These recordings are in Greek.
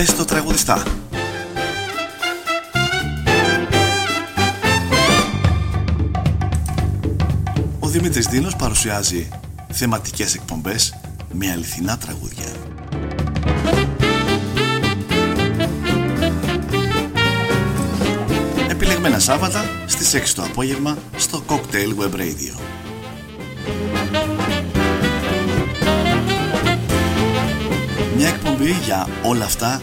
Πες το τραγουδιστά. Ο Δημήτρης Δίνος παρουσιάζει θεματικές εκπομπές με αληθινά τραγούδια. Επιλεγμένα Σάββατα στις 6 το απόγευμα στο Cocktail Web Radio. Μια εκπομπή για όλα αυτά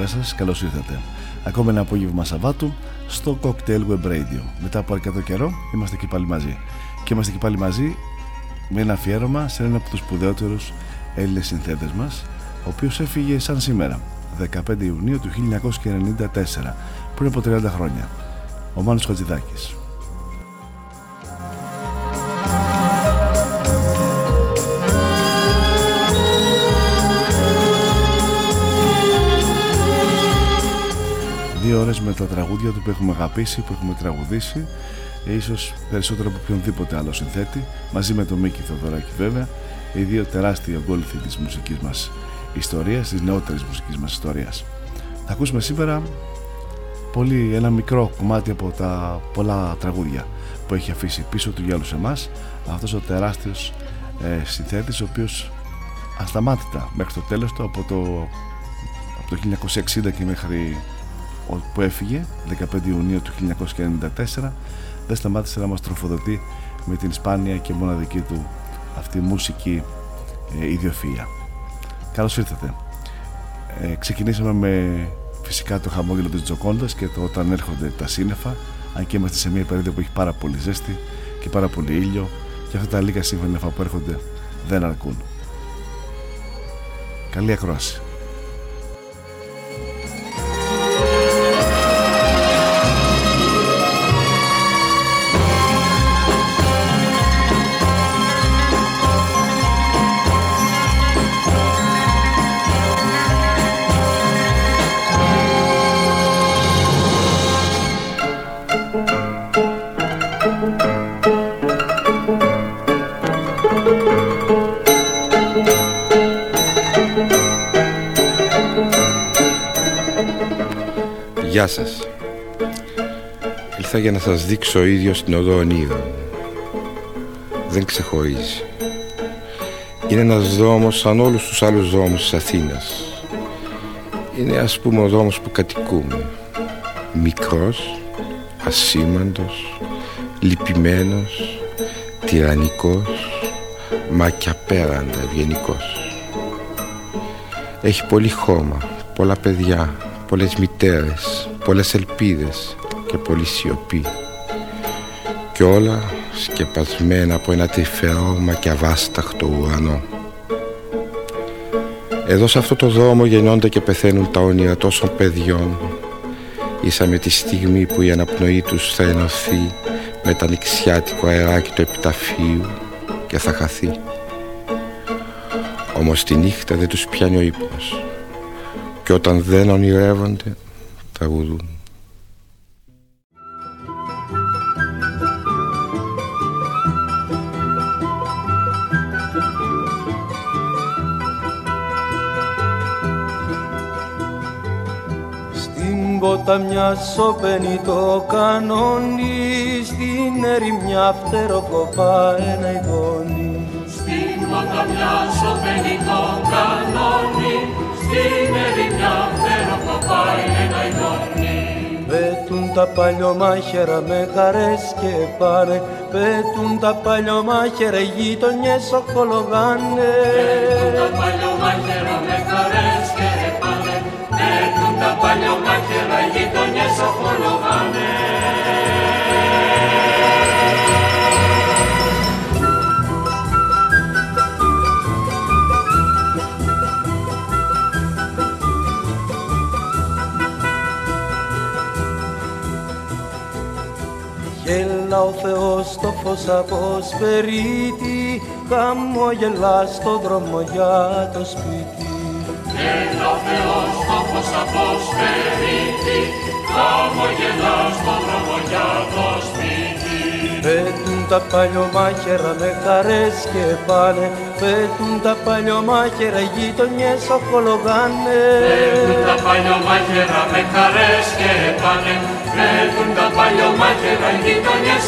Καλησπέρα σας, καλώς ήρθατε. Ακόμα ένα απόγευμα Σαββάτου στο Cocktail Web Radio. Μετά από αρκετό καιρό είμαστε και πάλι μαζί. Και είμαστε και πάλι μαζί με ένα αφιέρωμα σε έναν από τους σπουδαιότερους Έλληνες συνθέτες μας, ο οποίος έφυγε σαν σήμερα, 15 Ιουνίου του 1994, πριν από 30 χρόνια. Ο Μάνος Χατζηδάκης. Ώρες με τα τραγούδια του που έχουμε αγαπήσει, που έχουμε τραγουδήσει ε, ίσως περισσότερο από οποιονδήποτε άλλο συνθέτη μαζί με τον Μίκη Θοδωράκη βέβαια οι δύο τεράστιοι ογκόληθοι της μουσικής μας ιστορίας, της νεότερης μουσικής μας ιστορίας. Θα ακούσουμε σήμερα πολύ ένα μικρό κομμάτι από τα πολλά τραγούδια που έχει αφήσει πίσω του για όλους εμάς αυτός ο τεράστιος ε, συνθέτης ο οποίος ασταμάτητα μέχρι το τέλος του από το, από το 1960 και μέχρι που έφυγε 15 Ιουνίου του 1994 δεν σταμάτησε να μας τροφοδοτεί με την σπάνια και μοναδική του αυτή μουσική ε, ιδιοφυΐα. Καλώς ήρθατε. Ε, ξεκινήσαμε με φυσικά το χαμόγελο της Τζοκόντας και το όταν έρχονται τα σύννεφα αν και είμαστε σε μια περίοδο που έχει πάρα πολύ ζέστη και πάρα πολύ ήλιο και αυτά τα λίγα σύμφωνα που έρχονται δεν αρκούν. Καλή ακρόαση. Γεια σας. Ήλθα για να σας δείξω ο ίδιος την οδό ονείρων Δεν ξεχωρίζει. Είναι ένας δρόμος σαν όλους τους άλλους δρόμους της Αθήνας. Είναι ας πούμε ο δρόμος που κατοικούμε. Μικρός, ασήμαντος, λυπημένος, τυραννικός Μα και απέραντα ευγενικός. Έχει πολύ χώμα, πολλά παιδιά, πολλές μητέρες, πολλές ελπίδες και πολλή σιωπή και όλα σκεπασμένα από ένα τρυφερό και αβάσταχτο ουρανό. Εδώ σε αυτό το δρόμο γεννιόνται και πεθαίνουν τα όνειρα τόσων παιδιών ίσα με τη στιγμή που η αναπνοή τους θα ενωθεί με τα νηξιάτικο αεράκι του επιταφείου και θα χαθεί. Όμως τη νύχτα δεν τους πιάνει ο ύπνος και όταν δεν ονειρεύονται τραγουδούν. Στην ποταμιά σωπαίνει το κανόνι στην ερημιά φτεροκοπά ένα ειδόνι Στην ποταμιά σωπαίνει το κανόνι στην ερημιά πάει ένα ειδόνι. Πέτουν τα παλιωμάχερα με χαρές και πάνε πέτουν τα παλιωμάχερα, οι γείτονιες οχολογάνε. Πέτουν τα παλιωμάχερα με χαρές και πάνε, πέτουν τα παλιωμάχερα, οι γείτονιες οχολογάνε. Γέλα ο Θεός το φως από σπερίτη χαμογελά στο δρόμο για το σπίτι. Έλα ο Θεός το φως από σπερίτη χαμογελά στο δρόμο για το σπίτι. Πέτουν τα παλιωμάχερα με χαρές και πάνε. Πέτουν τα παλιωμάχερα, οι γείτονιες οχολογάνε. Πέτουν τα παλιωμάχερα με χαρές και πάνε Πέτουν τα παλιωμάχερα, οι γείτονιες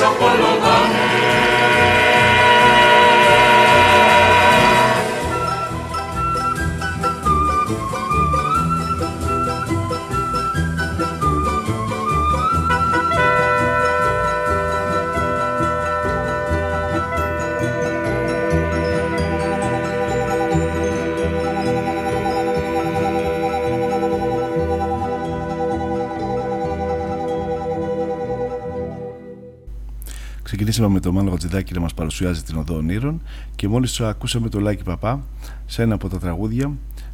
οχολογάνε Ξεκινήσαμε με το Μάνο Γατζηδάκη να μας παρουσιάζει την Οδό Ονείρων και μόλις ακούσαμε το Λάκη Παπά σε ένα από τα τραγούδια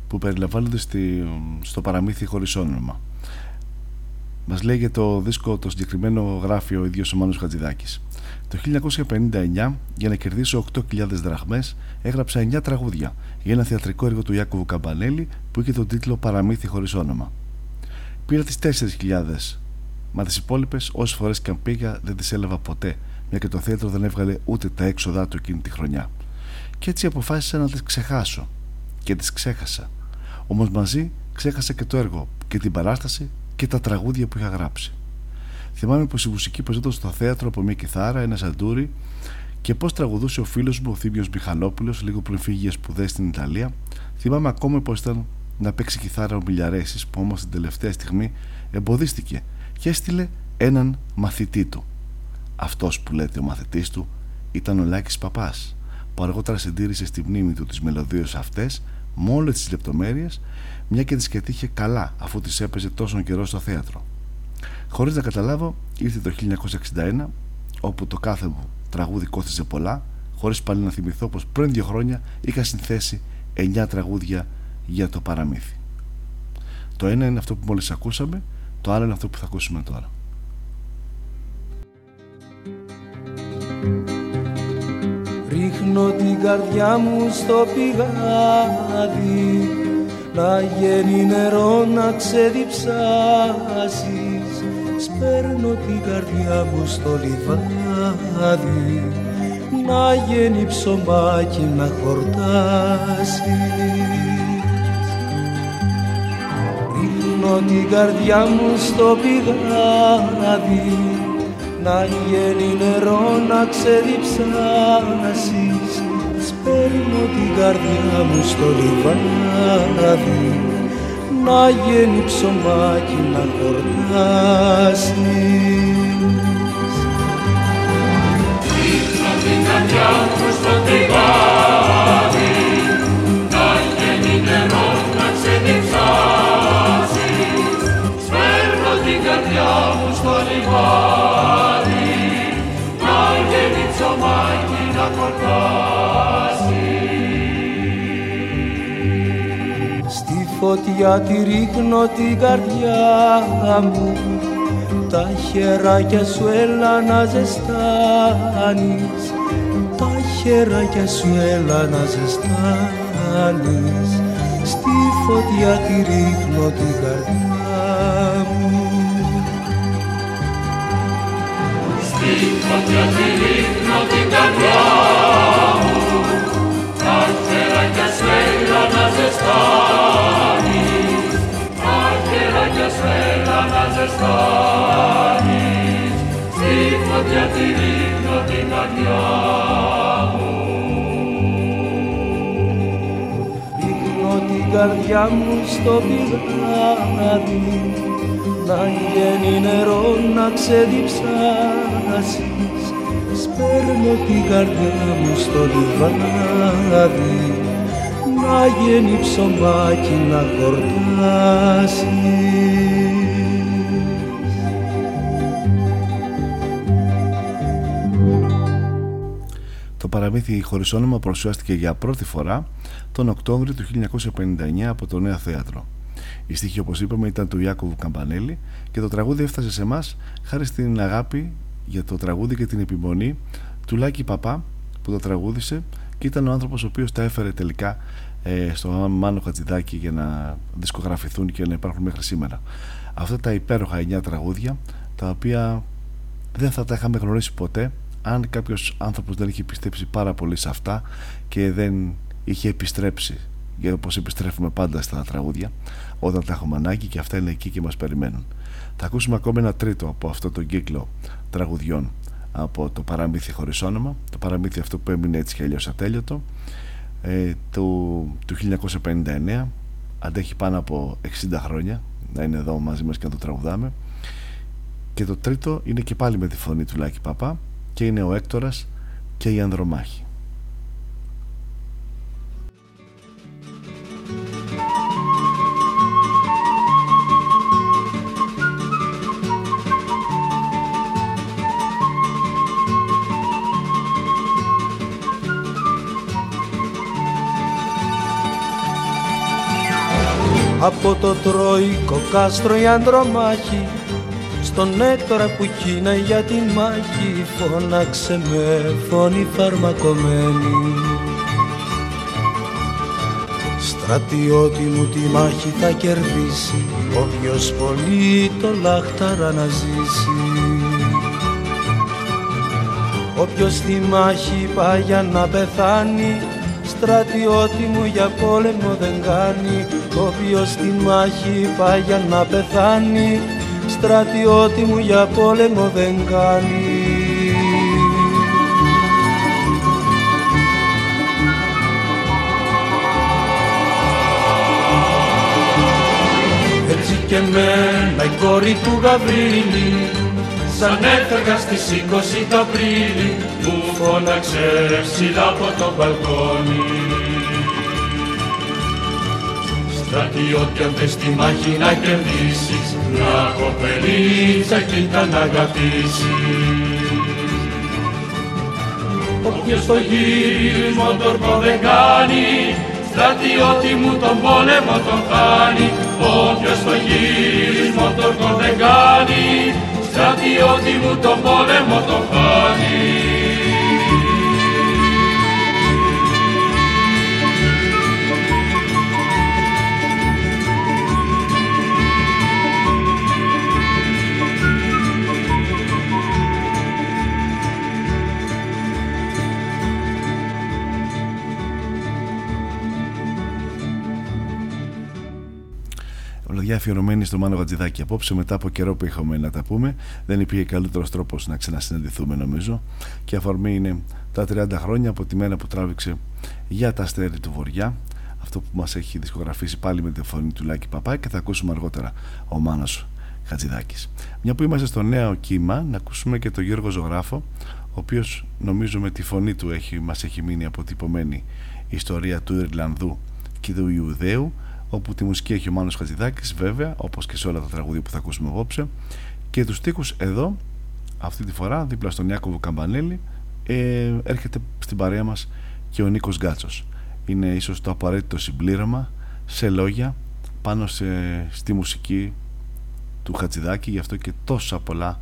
που περιλαμβάνονται στη, στο παραμύθι χωρίς όνομα. Μας λέει για το δίσκο το συγκεκριμένο γράφει ο ίδιος ο Μάνος Γατζηδάκης. Το 1959 για να κερδίσω 8.000 δραχμές έγραψα 9 τραγούδια για ένα θεατρικό έργο του Ιάκωβου Καμπανέλη που είχε τον τίτλο Παραμύθι χωρίς όνομα. Πήρα τις 4.000 Μα τις υπόλοιπες, όσες φορές και αν πήγα, δεν τις έλαβα ποτέ, μια και το θέατρο δεν έβγαλε ούτε τα έξοδά του εκείνη τη χρονιά. Και έτσι αποφάσισα να τις ξεχάσω. Και τις ξέχασα. Όμως μαζί ξέχασα και το έργο και την παράσταση και τα τραγούδια που είχα γράψει. Θυμάμαι πως η μουσική παίζονταν στο θέατρο από μια κιθάρα, ένα σαντούρι και πώ τραγουδούσε ο φίλος μου ο Θήμιος Μιχαλόπουλος λίγο πριν φύγει για σπουδές στην Ιταλία. Θυμάμαι ακόμα πως ήταν να παίξει κιθάρα ο Μιλιαρέση που όμως την τελευταία στιγμή εμποδίστηκε και έστειλε έναν μαθητή του. Αυτός που λέτε ο μαθητής του ήταν ο Λάκης Παπάς που αργότερα συντήρησε στη μνήμη του τις μελωδίες αυτές με όλες τις λεπτομέρειες μια και τις κατήχε καλά αφού τις έπαιζε τόσο καιρό στο θέατρο. Χωρίς να καταλάβω ήρθε το 1961 όπου το κάθε μου τραγούδι κόστιζε πολλά χωρίς πάλι να θυμηθώ πως πριν δύο χρόνια είχα συνθέσει 9 τραγούδια για το παραμύθι. Το ένα είναι αυτό που μόλις ακούσαμε το άλλο είναι αυτό που θα ακούσουμε τώρα. Ρίχνω την καρδιά μου στο πηγάδι να γίνει νερό να ξεδιψάσεις. Σπέρνω την καρδιά μου στο λιβάδι να γίνει ψωμάκι να χορτάσεις. Ρίχνω την καρδιά μου στο πηγάδι να γίνει νερό να ξεδιψάσεις Σπέρνω την καρδιά μου στο λιβάδι. Να γίνει ψωμάκι να χορτάσεις. Ρίχνω την καρδιά μου στο λιβάδι. Να γίνει νερό να ξεδιψάσεις Σπέρνω την καρδιά μου στο λιβάδι να γίνει ψωμάκι να χορτάσεις Στη φωτιά τη ρίχνω την καρδιά μου τα χεράκια σου έλα να ζεστάνεις τα χεράκια σου έλα να ζεστάνεις. Στη φωτιά τη ρίχνω την καρδιά μου καρδιά μου στο πηγάδι να γίνει νερό να ξεδιψάσεις Σπέρνω την καρδιά μου στο λιβάδι. Να γίνει ψωμάκι να χορτάσεις. Το παραμύθι χωρίς όνομα παρουσιάστηκε για πρώτη φορά τον Οκτώβριο του 1959 από το Νέο Θέατρο. Η στίχη όπως είπαμε ήταν του Ιάκωβου Καμπανέλη και το τραγούδι έφτασε σε εμάς χάρη στην αγάπη για το τραγούδι και την επιμονή του Λάκη Παπά που το τραγούδισε και ήταν ο άνθρωπος ο οποίος τα έφερε τελικά ε, στο Μάνο Χατζηδάκη για να δισκογραφηθούν και να υπάρχουν μέχρι σήμερα. Αυτά τα υπέροχα εννιά τραγούδια τα οποία δεν θα τα είχαμε γνωρίσει ποτέ αν κάποιος άνθρωπος δεν είχε πιστέψει πάρα πολύ σε αυτά και δεν είχε επιστρέψει για όπως επιστρέφουμε πάντα στα τραγούδια όταν τα έχουμε ανάγκη και αυτά είναι εκεί και μας περιμένουν θα ακούσουμε ακόμα ένα τρίτο από αυτό το κύκλο τραγουδιών από το παραμύθι χωρίς όνομα το παραμύθι αυτό που έμεινε έτσι και αλλιώς ατέλειωτο ε, του, του 1959 αντέχει πάνω από 60 χρόνια να είναι εδώ μαζί μας και να το τραγουδάμε και το τρίτο είναι και πάλι με τη φωνή του Λάκη Παπά και είναι ο Έκτορας και η Ανδρομάχη. Το τροϊκό κάστρο η Ανδρομάχη. Στον έκτορα που κίνα για τη μάχη φώναξε με φωνή φαρμακομένη Στρατιώτη μου τη μάχη θα κερδίσει όποιος πολύ το λάχταρα να ζήσει. Όποιος στη μάχη πάει για να πεθάνει στρατιώτη μου για πόλεμο δεν κάνει Όποιος στη μάχη πάει για να πεθάνει στρατιώτη μου για πόλεμο δεν κάνει. Έτσι και μένα η κόρη του Γαβρίλη σαν έφεγα στις 20 το Απρίλη μου φώναξε ψηλά από το μπαλκόνι. Στρατιώτη αν θες τη μάχη να κερδίσεις Να κοπελίτσα και να αγαπήσεις. Όποιος το γύρισμα τορκό δεν κάνει Στρατιώτη μου τον πόλεμο τον χάνει. Όποιος το γύρισμα τορκό δεν κάνει Στρατιώτη μου τον πόλεμο τον χάνεις αφιερωμένη στο Μάνο Γατζηδάκη απόψε. Μετά από καιρό που είχαμε να τα πούμε δεν υπήρχε καλύτερος τρόπος να ξανασυναντηθούμε νομίζω. Και αφορμή είναι τα 30 χρόνια από τη μέρα που τράβηξε για τα αστέρια του Βοριά. Αυτό που μας έχει δισκογραφήσει πάλι με τη φωνή του Λάκη Παπά και θα ακούσουμε αργότερα ο Μάνος Χατζηδάκης. Μια που είμαστε στο νέο κύμα να ακούσουμε και τον Γιώργο Ζωγράφο ο οποίος νομίζω με τη φωνή του έχει, μας έχει μείνει αποτυπωμένη η ιστορία του Ιρλανδού και του Ιουδαίου όπου τη μουσική έχει ο Μάνος Χατζηδάκης βέβαια όπως και σε όλα τα τραγούδια που θα ακούσουμε απόψε. Και τους στίχους εδώ αυτή τη φορά δίπλα στον Ιάκωβο Καμπανέλη ε, έρχεται στην παρέα μας και ο Νίκος Γκάτσος. Είναι ίσως το απαραίτητο συμπλήρωμα σε λόγια πάνω σε, στη μουσική του Χατζηδάκη. Γι' αυτό και τόσα πολλά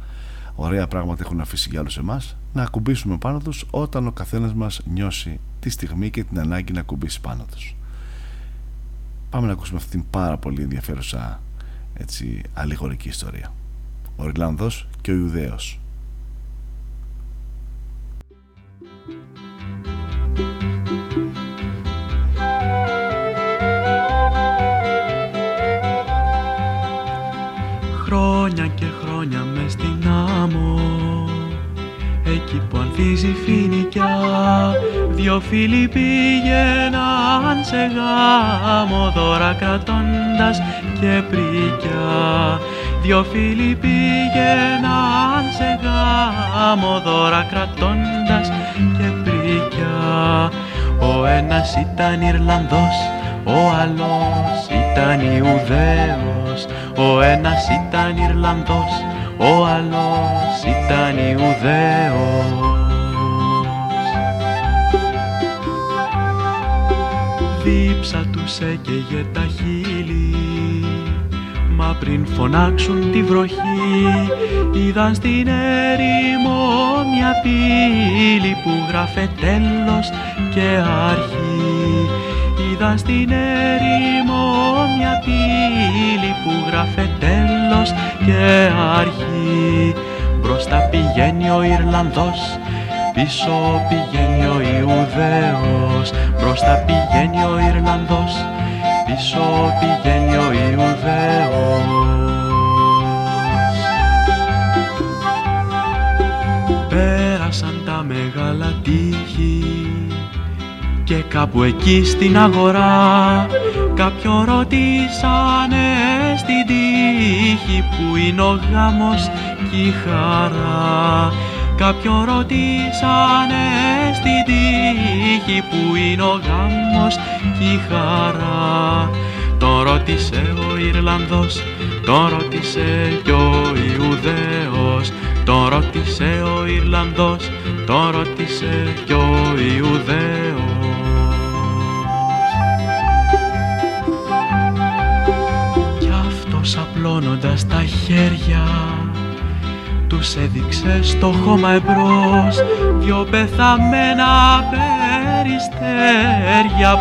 ωραία πράγματα έχουν αφήσει για όλους εμάς. Να ακουμπήσουμε πάνω τους όταν ο καθένας μας νιώσει τη στιγμή και την ανάγκη να ακουμπήσει πάνω τους Πάμε να ακούσουμε αυτή την πάρα πολύ ενδιαφέρουσα έτσι, αλληγορική ιστορία. Ο Ιρλανδός και ο Ιουδαίος. Χρόνια και χρόνια μες στην άμμο εκεί που ανθίζει φοινικιά. Δυο φίλοι πήγαιναν σε γάμο δώρα κρατώντας και πρικιά δυο φίλοι πήγαιναν σε γάμο κρατώντας και πρίκια. Ο ένας ήταν Ιρλανδός, ο άλλος ήταν Ιουδαίος. Ο ένας ήταν Ιρλανδός, ο άλλος ήταν Ιουδαίος. Δίψα τους έκαιγε τα χείλη Μα πριν φωνάξουν τη βροχή Είδαν στην έρημο μια πύλη Που γράφε τέλος και αρχή Είδαν στην έρημο μια πύλη Που γράφε τέλος και αρχή. Μπροστά πηγαίνει ο Ιρλανδός Πίσω πηγαίνει ο Ιουδαίος. Μπροστά πηγαίνει ο Ιρλανδός Πίσω πηγαίνει ο Ιουδαίος. Πέρασαν τα μεγάλα τείχη και κάπου εκεί στην αγορά. Κάποιον ρωτήσανε στην τύχη που είναι ο γάμος και η χαρά. Κάποιον ρωτήσανε στην τύχη που είναι ο γάμος και η χαρά. Τον ρώτησε ο Ιρλανδός, τον ρώτησε κι ο Ιουδαίος. Τον ρώτησε ο Ιρλανδός, τον ρώτησε κι ο Ιουδαίος αυτός απλώνοντας τα χέρια τους έδειξε στο χώμα εμπρός. Δυο πεθαμένα περιστέρια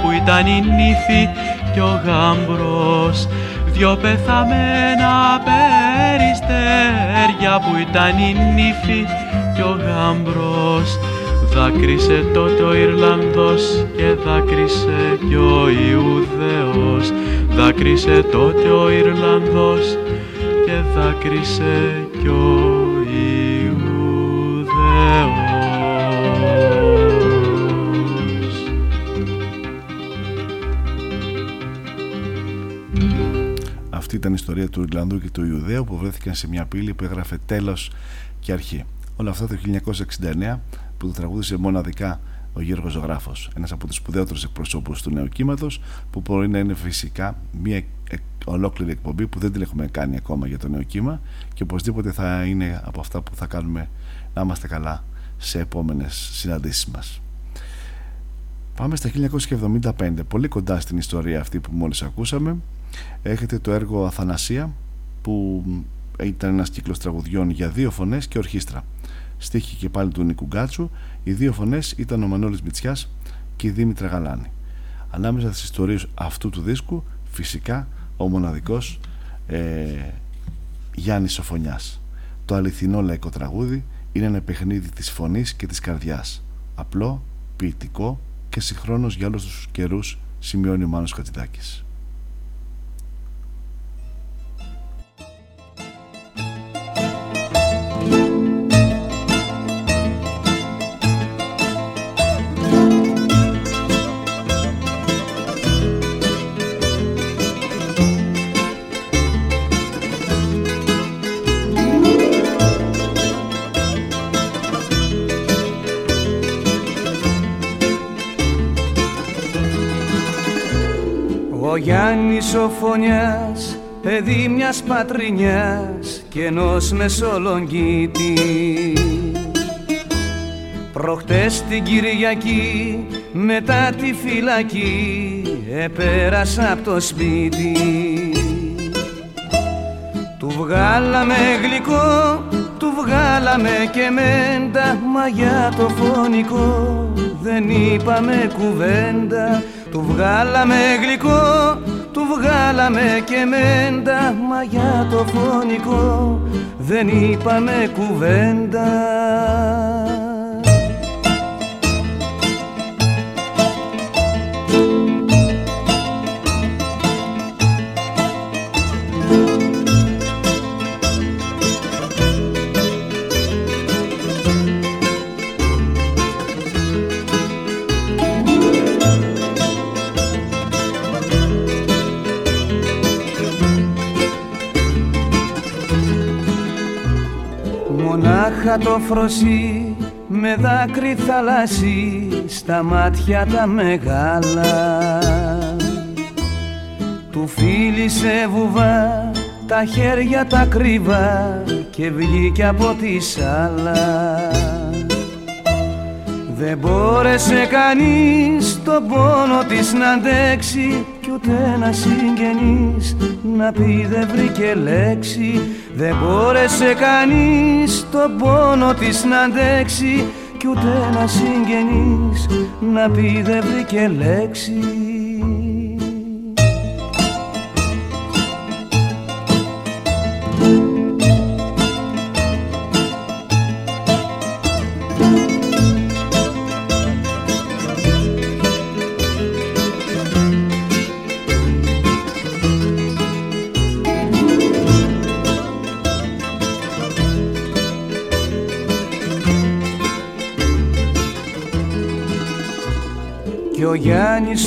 που ήταν η νύφη και ο γάμπρος. Δυο πεθαμένα περιστέρια που ήταν η νύφη και ο γάμπρος Δάκρυσε τότε ο Ιρλανδός και δάκρυσε κι ο Ιουδαίος Δάκρυσε τότε ο Ιρλανδός και δάκρυσε κι ο ήταν η ιστορία του Ιρλανδού και του Ιουδαίου που βρέθηκαν σε μια πύλη που έγραφε τέλος και αρχή. Όλα αυτά το 1969 που το τραγούδισε μοναδικά ο Γιώργος Ζωγράφος, ένας από τους σπουδαίότερους εκπροσώπους του νέου κύματος που μπορεί να είναι φυσικά μια ολόκληρη εκπομπή που δεν την έχουμε κάνει ακόμα για το νέο κύμα και οπωσδήποτε θα είναι από αυτά που θα κάνουμε να είμαστε καλά σε επόμενες συναντήσεις μας. Πάμε στα 1975, πολύ κοντά στην ιστορία αυτή που μόλις ακούσαμε έχετε το έργο Αθανασία που ήταν ένας κύκλος τραγουδιών για δύο φωνές και ορχήστρα στίχη και πάλι του Νίκου Γκάτσου. Οι δύο φωνές ήταν ο Μανώλης Μητσιάς και η Δήμητρα Γαλάνη. Ανάμεσα στις ιστορίες αυτού του δίσκου φυσικά ο μοναδικός ε, Γιάννης Σοφωνιάς. Το αληθινό λαϊκό τραγούδι είναι ένα παιχνίδι της φωνής και της καρδιάς. Απλό, ποιητικό και συγχρόνως για όλους τους καιρούς σημειώνει ο Μάνος Χατζηδάκης Σοφωνιάς, παιδί μιας πατρινιάς και ενός μεσολογγίτη. Προχτές την Κυριακή μετά τη φυλακή επέρασα από το σπίτι. Του βγάλαμε γλυκό, του βγάλαμε και μέντα Μα για το φωνικό δεν είπαμε κουβέντα Του βγάλαμε γλυκό, του βγάλαμε και μέντα Μα για το φωνικό δεν είπαμε κουβέντα Μονάχα το φροσί με δάκρυ θαλάσσι στα μάτια τα μεγάλα. Του φίλησε βουβά τα χέρια τα κρύβα και βγήκε από τη σάλα. Δεν μπόρεσε κανείς το πόνο της να αντέξει κι ούτε ένα συγγενής να πει δεν βρήκε λέξη. Δεν μπόρεσε κανείς το πόνο της να αντέξει. Κι ούτε ένα συγγενής να πει δεν βρήκε λέξη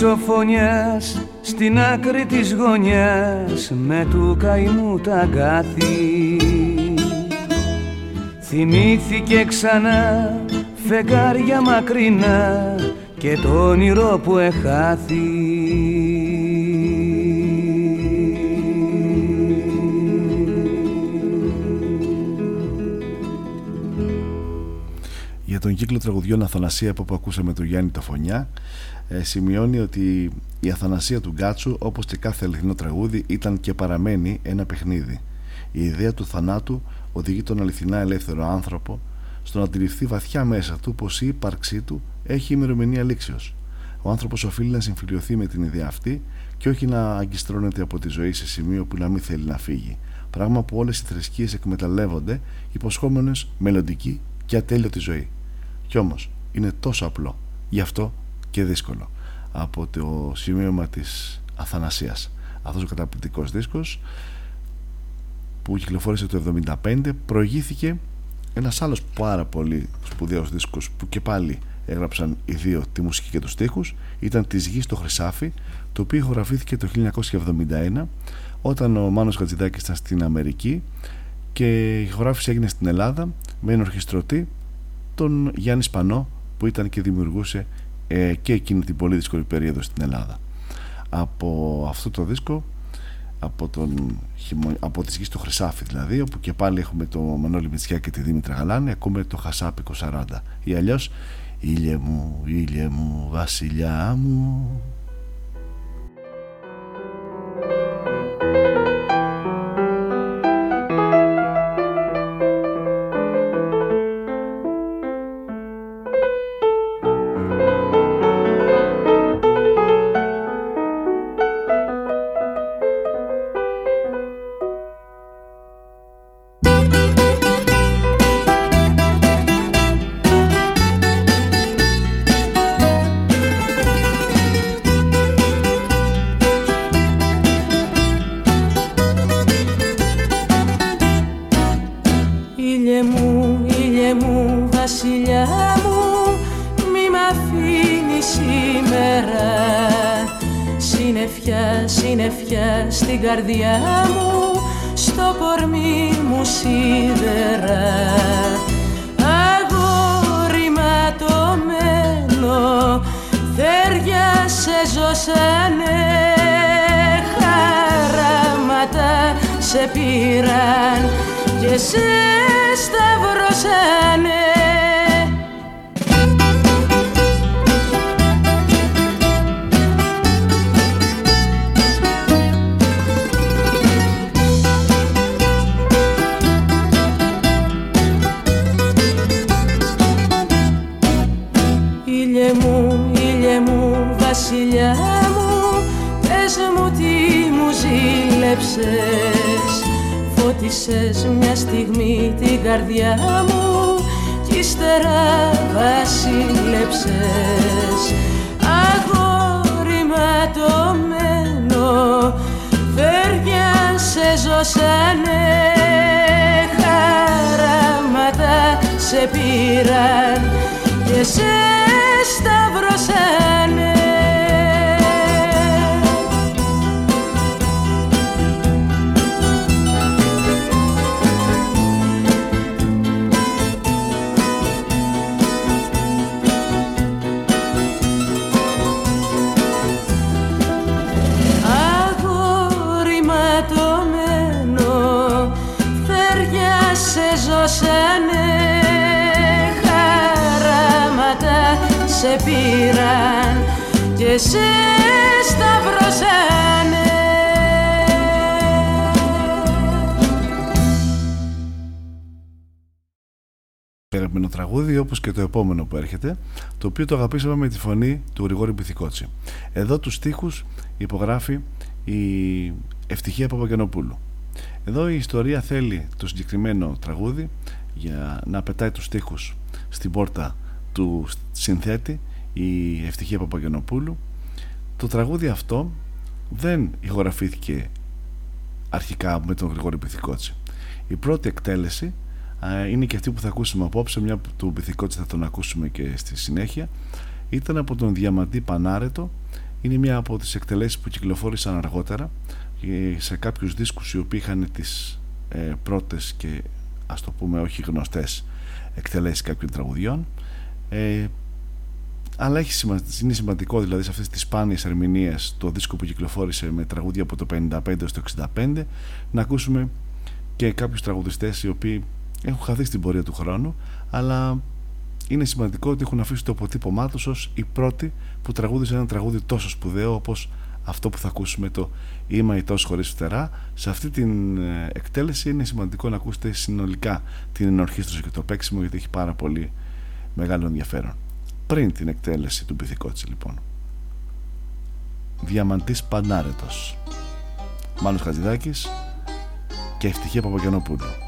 Γιάννης ο Φωνιάς στην άκρη της γωνιάς με του καημού τα αγκάθι. Θυμήθηκε ξανά φεγγάρια μακρινά και το όνειρο που εχάθη. Για τον κύκλο τραγουδιών Αθανασία που ακούσαμε το Γιάννη το Φωνιά ε, σημειώνει ότι η αθανασία του Γκάτσου όπως και κάθε αληθινό τραγούδι ήταν και παραμένει ένα παιχνίδι. Η ιδέα του θανάτου οδηγεί τον αληθινά ελεύθερο άνθρωπο στο να αντιληφθεί βαθιά μέσα του πως η ύπαρξή του έχει ημερομηνία λήξεως. Ο άνθρωπος οφείλει να συμφιλειωθεί με την ιδέα αυτή και όχι να αγκιστρώνεται από τη ζωή σε σημείο που να μην θέλει να φύγει. Πράγμα που όλες οι θρησκείες εκμεταλλεύονται υποσχόμενες μελλοντική και ατέλειωτη ζωή. Κι όμως είναι τόσο απλό. Γι' αυτό και δύσκολο. Από το σημείωμα της Αθανασίας. Αυτός ο καταπληκτικός δίσκος που κυκλοφόρησε το 1975 προηγήθηκε ένας άλλος πάρα πολύ σπουδαίος δίσκος που και πάλι έγραψαν οι δύο τη μουσική και τους στίχους. Ήταν «Της γης το Χρυσάφι» το οποίο ηχογραφήθηκε το 1971 όταν ο Μάνος Χατζηδάκης ήταν στην Αμερική και η ηχογράφηση έγινε στην Ελλάδα με ενορχιστρωτή τον Γιάννη Σπανό που ήταν και δημιουργούσε ε, και εκείνη την πολύ δύσκολη περίοδο στην Ελλάδα. Από αυτό το δίσκο από, τον, από τη γη του Χρυσάφι δηλαδή όπου και πάλι έχουμε το Μανώλη Μητσιά και τη Δήμητρα Γαλάνη ακούμε το Χασάπι 40 ή αλλιώς Ήλιε μου, ήλιε μου, βασιλιά μου που έρχεται το οποίο το αγαπήσαμε με τη φωνή του Γρηγόρη Πυθικότσι. Εδώ τους στίχους υπογράφει η Ευτυχία Παπαγενοπούλου εδώ η ιστορία θέλει το συγκεκριμένο τραγούδι για να πετάει τους στίχους στην πόρτα του συνθέτη η Ευτυχία Παπαγενοπούλου το τραγούδι αυτό δεν ηχογραφήθηκε αρχικά με τον Γρηγόρη Πυθικότσι. Η πρώτη εκτέλεση είναι και αυτή που θα ακούσουμε απόψε μια του Πυθικότσι θα τον ακούσουμε και στη συνέχεια. Ήταν από τον Διαμαντή Πανάρετο. Είναι μια από τις εκτελέσεις που κυκλοφόρησαν αργότερα σε κάποιους δίσκους οι οποίοι είχαν τις ε, πρώτες και ας το πούμε όχι γνωστές εκτελέσεις κάποιων τραγουδιών. Ε, αλλά έχει είναι σημαντικό δηλαδή σε αυτές τις σπάνιες ερμηνείες το δίσκο που κυκλοφόρησε με τραγούδια από το 55 στο 65 να ακούσουμε και κάποιους τραγουδιστές οι οποίοι έχουν χαθεί στην πορεία του χρόνου αλλά είναι σημαντικό ότι έχουν αφήσει το αποτύπωμά τους ως οι πρώτοι που τραγούδισαν ένα τραγούδι τόσο σπουδαίο όπως αυτό που θα ακούσουμε το «Είμαι ητός χωρίς φτερά». Σε αυτή την ε, εκτέλεση είναι σημαντικό να ακούσετε συνολικά την ενορχίστρωση και το παίξιμο γιατί έχει πάρα πολύ μεγάλο ενδιαφέρον. Πριν την εκτέλεση του Πυθικότσι λοιπόν. Διαμαντής Πανάρετος. Μάνος Χατζηδάκης και Ευτυχία Παπαγιανοπούλου.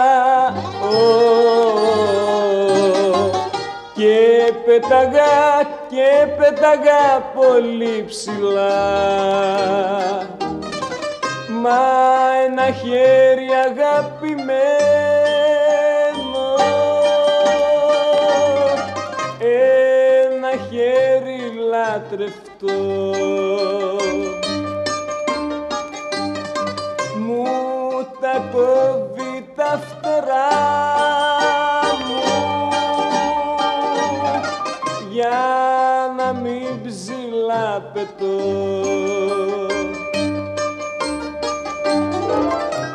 πέταγα και πέταγα πολύ ψηλά. Μα ένα χέρι αγαπημένο ένα χέρι λατρευτό ψηλαπετώ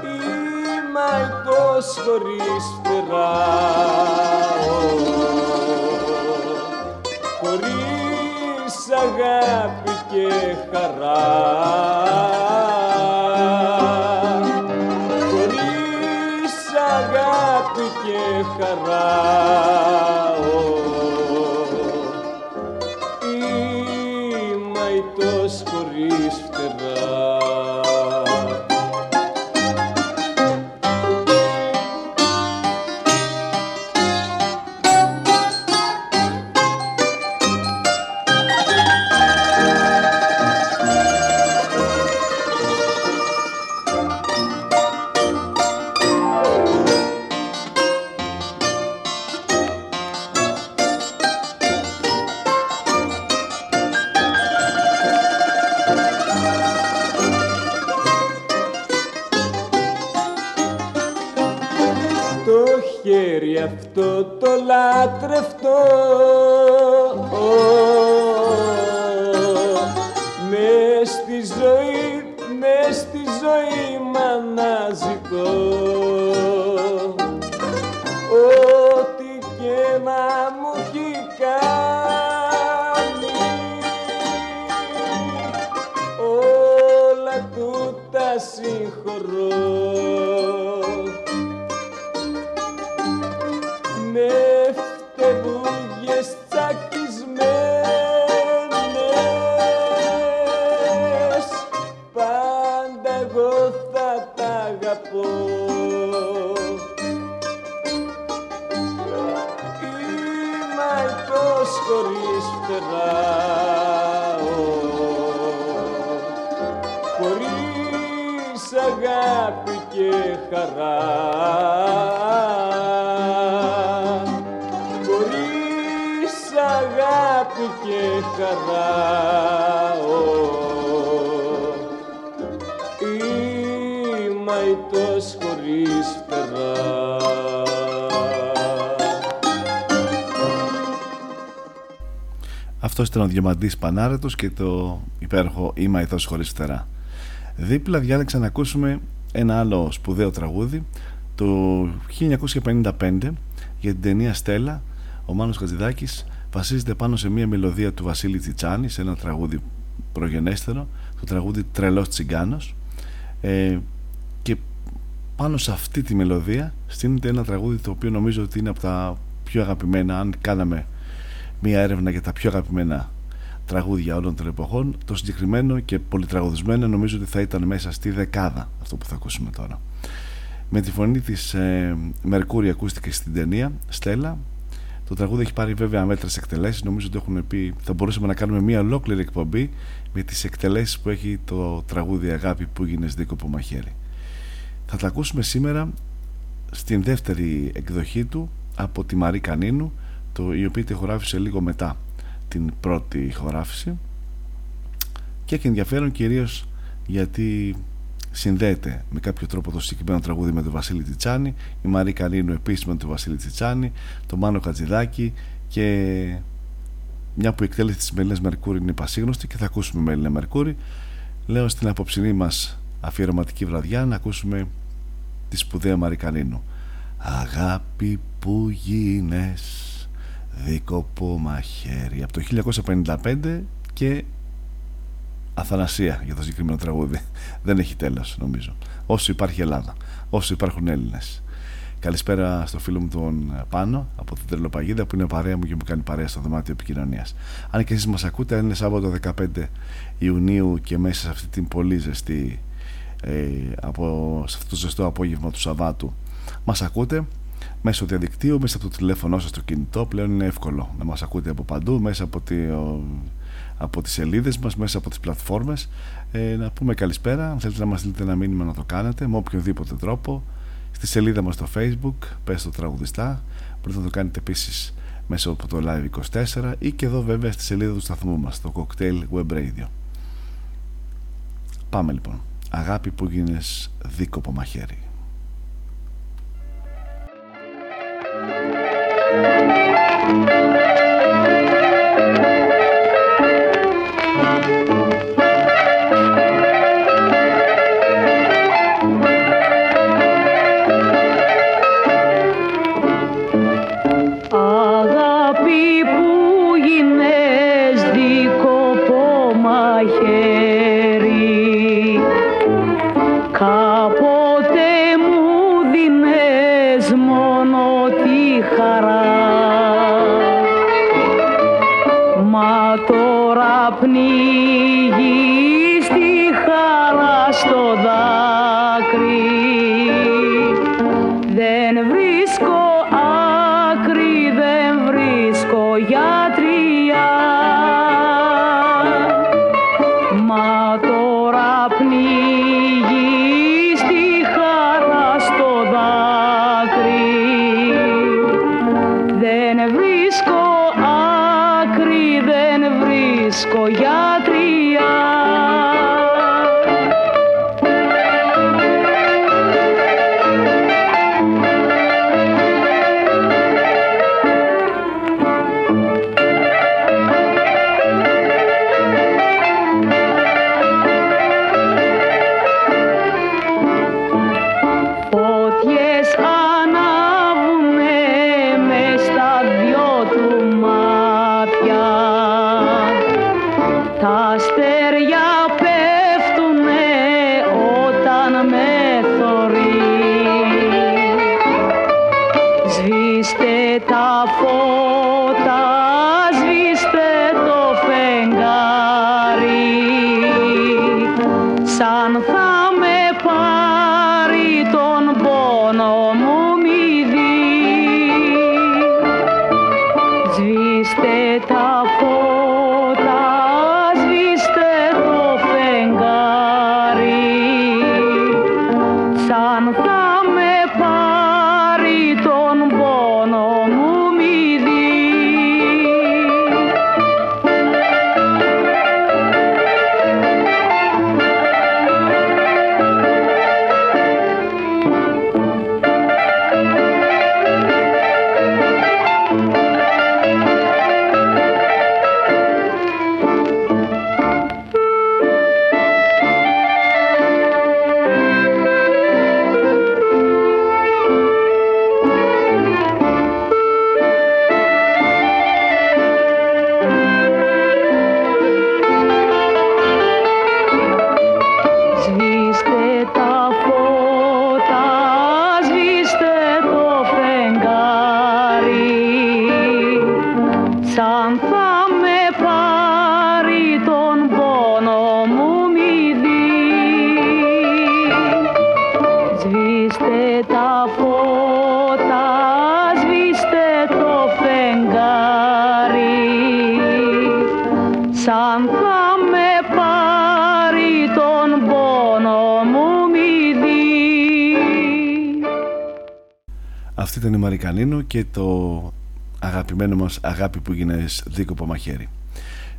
Είμαι αητός χωρίς φτερά χωρίς αγάπη και χαρά. Χαράω λατρευτώ Ήταν ο Διαμαντής Πανάρετος και το υπέροχο «Είμαι ηθός χωρίς φτερά». Δίπλα διάλεξα να ακούσουμε ένα άλλο σπουδαίο τραγούδι το 1955 για την ταινία Στέλλα ο Μάνος Χατζηδάκης βασίζεται πάνω σε μια μελωδία του Βασίλη Τσιτσάνη σε ένα τραγούδι προγενέστερο το τραγούδι Τρελός Τσιγκάνος ε, και πάνω σε αυτή τη μελωδία στείνεται ένα τραγούδι το οποίο νομίζω ότι είναι από τα πιο αγαπημένα αν κάναμε μια έρευνα για τα πιο αγαπημένα τραγούδια όλων των εποχών το συγκεκριμένο και πολυτραγουδισμένο νομίζω ότι θα ήταν μέσα στη δεκάδα αυτό που θα ακούσουμε τώρα. Με τη φωνή της ε, Μερκούρη ακούστηκε στην ταινία Στέλλα. Το τραγούδι έχει πάρει βέβαια μέτρες εκτελέσεις. Νομίζω ότι έχουν πει θα μπορούσαμε να κάνουμε μια ολόκληρη εκπομπή με τις εκτελέσεις που έχει το τραγούδι Αγάπη που γίνες δίκοπο μαχαίρι θα τα ακούσουμε σήμερα στην δεύτερη εκδοχή του από τη Μαρή Κανίνου το, η οποία τη χωράφησε λίγο μετά την πρώτη χωράφηση. Και έχει ενδιαφέρον κυρίως γιατί συνδέεται με κάποιο τρόπο το συγκεκριμένο τραγούδι με τον Βασίλη Τσιτσάνη η Μαρή Καρίνου επίσης με τον Βασίλη Τσιτσάνη τον Μάνο Κατζηδάκη και μια που η εκτέλεση της Μελίνας Μερκούρη είναι πασίγνωστη και θα ακούσουμε Μελίνα Μερκούρη. Λέω στην απόψινή μας αφιερωματική βραδιά να ακούσουμε τη σπουδαία Μαρή Καρίνου. Αγάπη που γίνες δίκοπο μαχαίρι από το 1955 και Αθανασία για το συγκεκριμένο τραγούδι. Δεν έχει τέλος νομίζω. Όσο υπάρχει Ελλάδα όσο υπάρχουν Έλληνες. Καλησπέρα στο φίλο μου τον Πάνο από την Τρελοπαγίδα που είναι παρέα μου και μου κάνει παρέα στο δωμάτιο επικοινωνίας. Αν και εσείς μας ακούτε, είναι Σάββατο 15 Ιουνίου και μέσα σε αυτή την πολύ ζεστή, ε, από, σε αυτό το ζεστό απόγευμα του Σαββάτου, μας ακούτε μέσω διαδικτύου, μέσα από το τηλέφωνο σας στο κινητό πλέον είναι εύκολο να μας ακούτε από παντού μέσα από, τη, από τις σελίδες μας, μέσα από τις πλατφόρμες. Ε, να πούμε καλησπέρα, αν θέλετε να μας στείλετε ένα μήνυμα να το κάνετε με οποιοδήποτε τρόπο στη σελίδα μας στο facebook, πες το τραγουδιστά. Μπορείτε να το κάνετε επίσης μέσω από το Live24 ή και εδώ βέβαια στη σελίδα του σταθμού μας, το Cocktail Web Radio. Πάμε λοιπόν. Αγάπη που γίνες δίκοπο μαχαίρι θα με πάρει τον πόνο μου και το αγαπημένο μας αγάπη που γίνες δίκοπο μαχαίρι.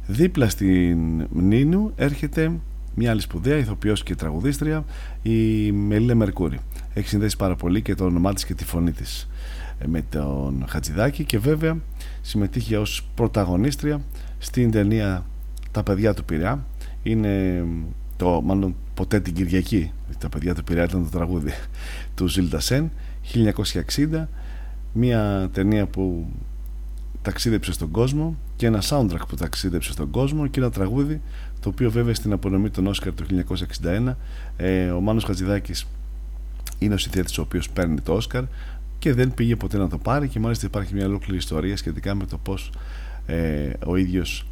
Δίπλα στην Νίνου έρχεται μια άλλη σπουδαία ηθοποιός και τραγουδίστρια η Μελίνα Μερκούρη. Έχει συνδέσει πάρα πολύ και το όνομά της και τη φωνή της ε, με τον Χατζηδάκη και βέβαια συμμετείχε ως πρωταγωνίστρια στην ταινία «Τα παιδιά του Πειραιά». Είναι το, μάλλον ποτέ την Κυριακή «Τα παιδιά του Πειραιά» ήταν το τραγούδι του Ζήλτα Σεν 1960 μια ταινία που ταξίδεψε στον κόσμο και ένα soundtrack που ταξίδεψε στον κόσμο και ένα τραγούδι το οποίο βέβαια στην απονομή των Όσκαρ του 1961 ε, ο Μάνος Χατζηδάκης είναι ο συνθέτης ο οποίος παίρνει το Όσκαρ και δεν πήγε ποτέ να το πάρει και μάλιστα υπάρχει μια ολόκληρη ιστορία σχετικά με το πως ε, ο ίδιος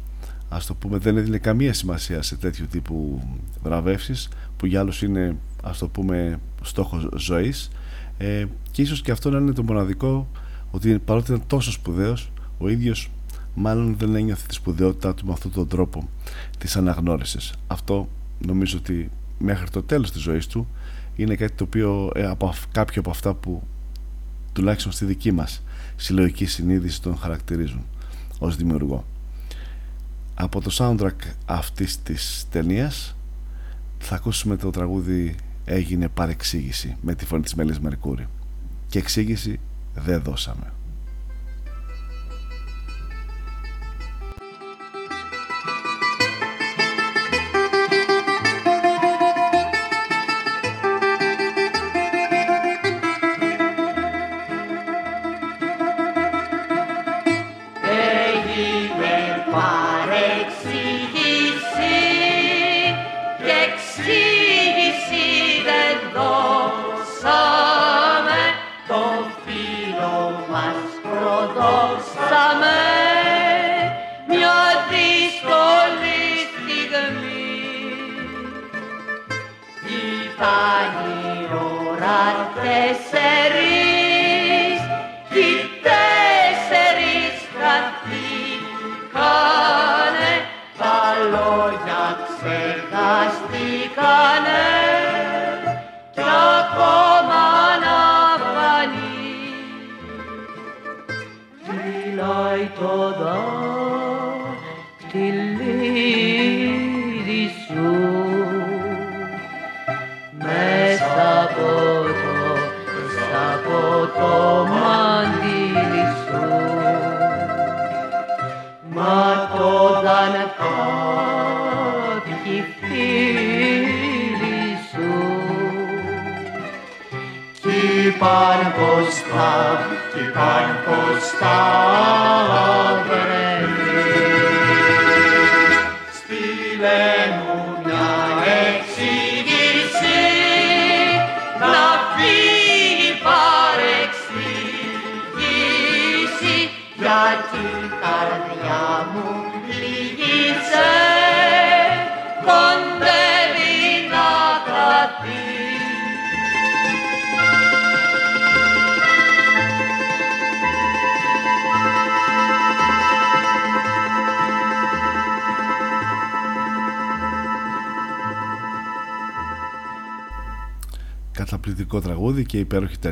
ας το πούμε δεν έδινε καμία σημασία σε τέτοιου τύπου βραβεύσεις που για άλλους είναι ας το πούμε στόχος ζωής ε, και ίσως και αυτό να είναι το μοναδικό ότι παρότι ήταν τόσο σπουδαίος ο ίδιος μάλλον δεν ένιωθε τη σπουδαιότητά του με αυτόν τον τρόπο της αναγνώρισης. Αυτό νομίζω ότι μέχρι το τέλος της ζωής του είναι κάτι το οποίο ε, από, κάποιο από αυτά που τουλάχιστον στη δική μας συλλογική συνείδηση τον χαρακτηρίζουν ως δημιουργό. Από το soundtrack αυτής της ταινίας θα ακούσουμε το τραγούδι έγινε παρεξήγηση με τη φωνή της Μέλης Μερκούρη. Και εξήγηση δεν δώσαμε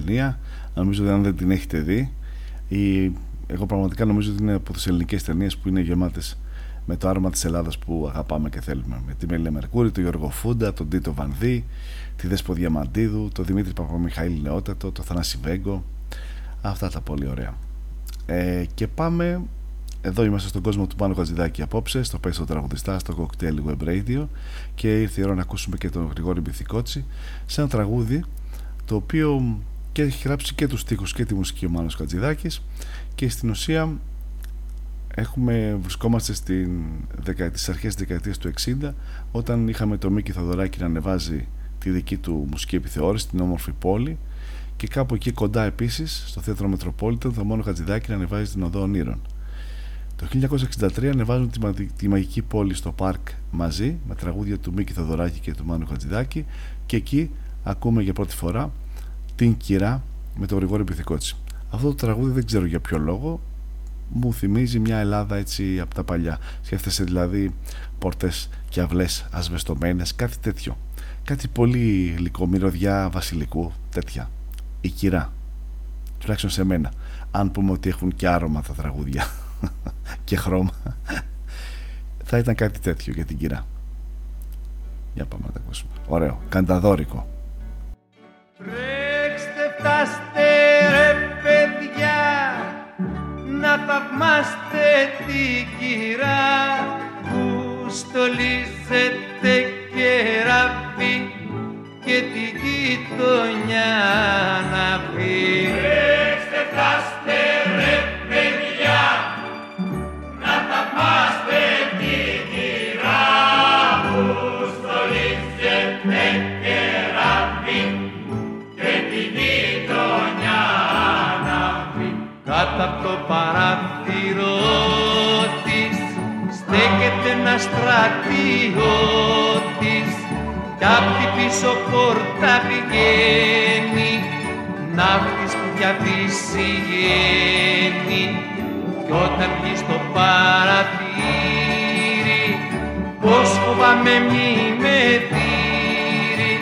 ταινία. Νομίζω ότι αν δεν την έχετε δει, η... εγώ πραγματικά νομίζω ότι είναι από τις ελληνικές ταινίες που είναι γεμάτες με το άρωμα της Ελλάδας που αγαπάμε και θέλουμε. Με τη Μέλια Μερκούρη, τον Γιώργο Φούντα, τον Τίτο Βανδύ, τη Δέσπο Διαμαντίδου, τον Δημήτρη Παπαμιχαήλ Νεότατο, τον Θανάση Βέγκο. Αυτά τα πολύ ωραία. Ε, και πάμε εδώ είμαστε στον κόσμο του Πάνου Χατζηδάκη απόψε, στο Πέσο Τραγουδιστά, στο Cocktail Web Radio και ήρθε η ώρα να ακούσουμε και τον Γρηγόρη Μπιθικότσι σε ένα τραγούδι το οποίο και έχει γράψει και τους στίχους και τη μουσική ο Μάνος Κατζηδάκης. Και στην ουσία έχουμε, βρισκόμαστε στην δεκαετία, στις αρχές της δεκαετίας του 60 όταν είχαμε το Μίκη Θοδωράκη να ανεβάζει τη δική του μουσική επιθεώρηση στην όμορφη πόλη. Και κάπου εκεί κοντά επίσης στο θέατρο Μετροπόλιτα το Μάνο Χατζηδάκη να ανεβάζει την Οδό Ονείρων. Το Το 1963 ανεβάζουν τη, τη μαγική πόλη στο πάρκ μαζί με τραγούδια του Μίκη Θοδωράκη και του Μάνου Χατζηδάκη και εκεί ακούμε για πρώτη φορά την κυρά με τον Γρηγόρη Πυθικότσι. Αυτό το τραγούδι δεν ξέρω για ποιο λόγο μου θυμίζει μια Ελλάδα έτσι από τα παλιά. Σκέφτεσαι δηλαδή πόρτες και αυλές ασβεστομένες, κάτι τέτοιο. Κάτι πολύ υλικό, μυρωδιά βασιλικού, τέτοια. Η κυρά. Τουλάχιστον σε μένα. Αν πούμε ότι έχουν και άρωμα τα τραγούδια και χρώμα θα ήταν κάτι τέτοιο για την κυρά. Για πάμε να τα ακούσουμε. Ωραίο. Κανταδόρικο. Τρέξτε, φτάστε ρε παιδιά να θαυμάστε την κυρά που στολίζεται κεράφι και την γειτονιά να πει. Τρέξτε, φτάστε ρε παιδιά στρατιώτης κι απ' την πίσω πόρτα πηγαίνει ναύτης που για βγαίνει κι όταν βγει στο παραθύρι πως φοβάμαι μη με δείρει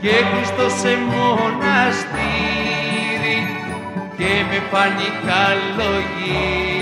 και Χριστό σε μοναστήρι και με φάνει καλογύρι.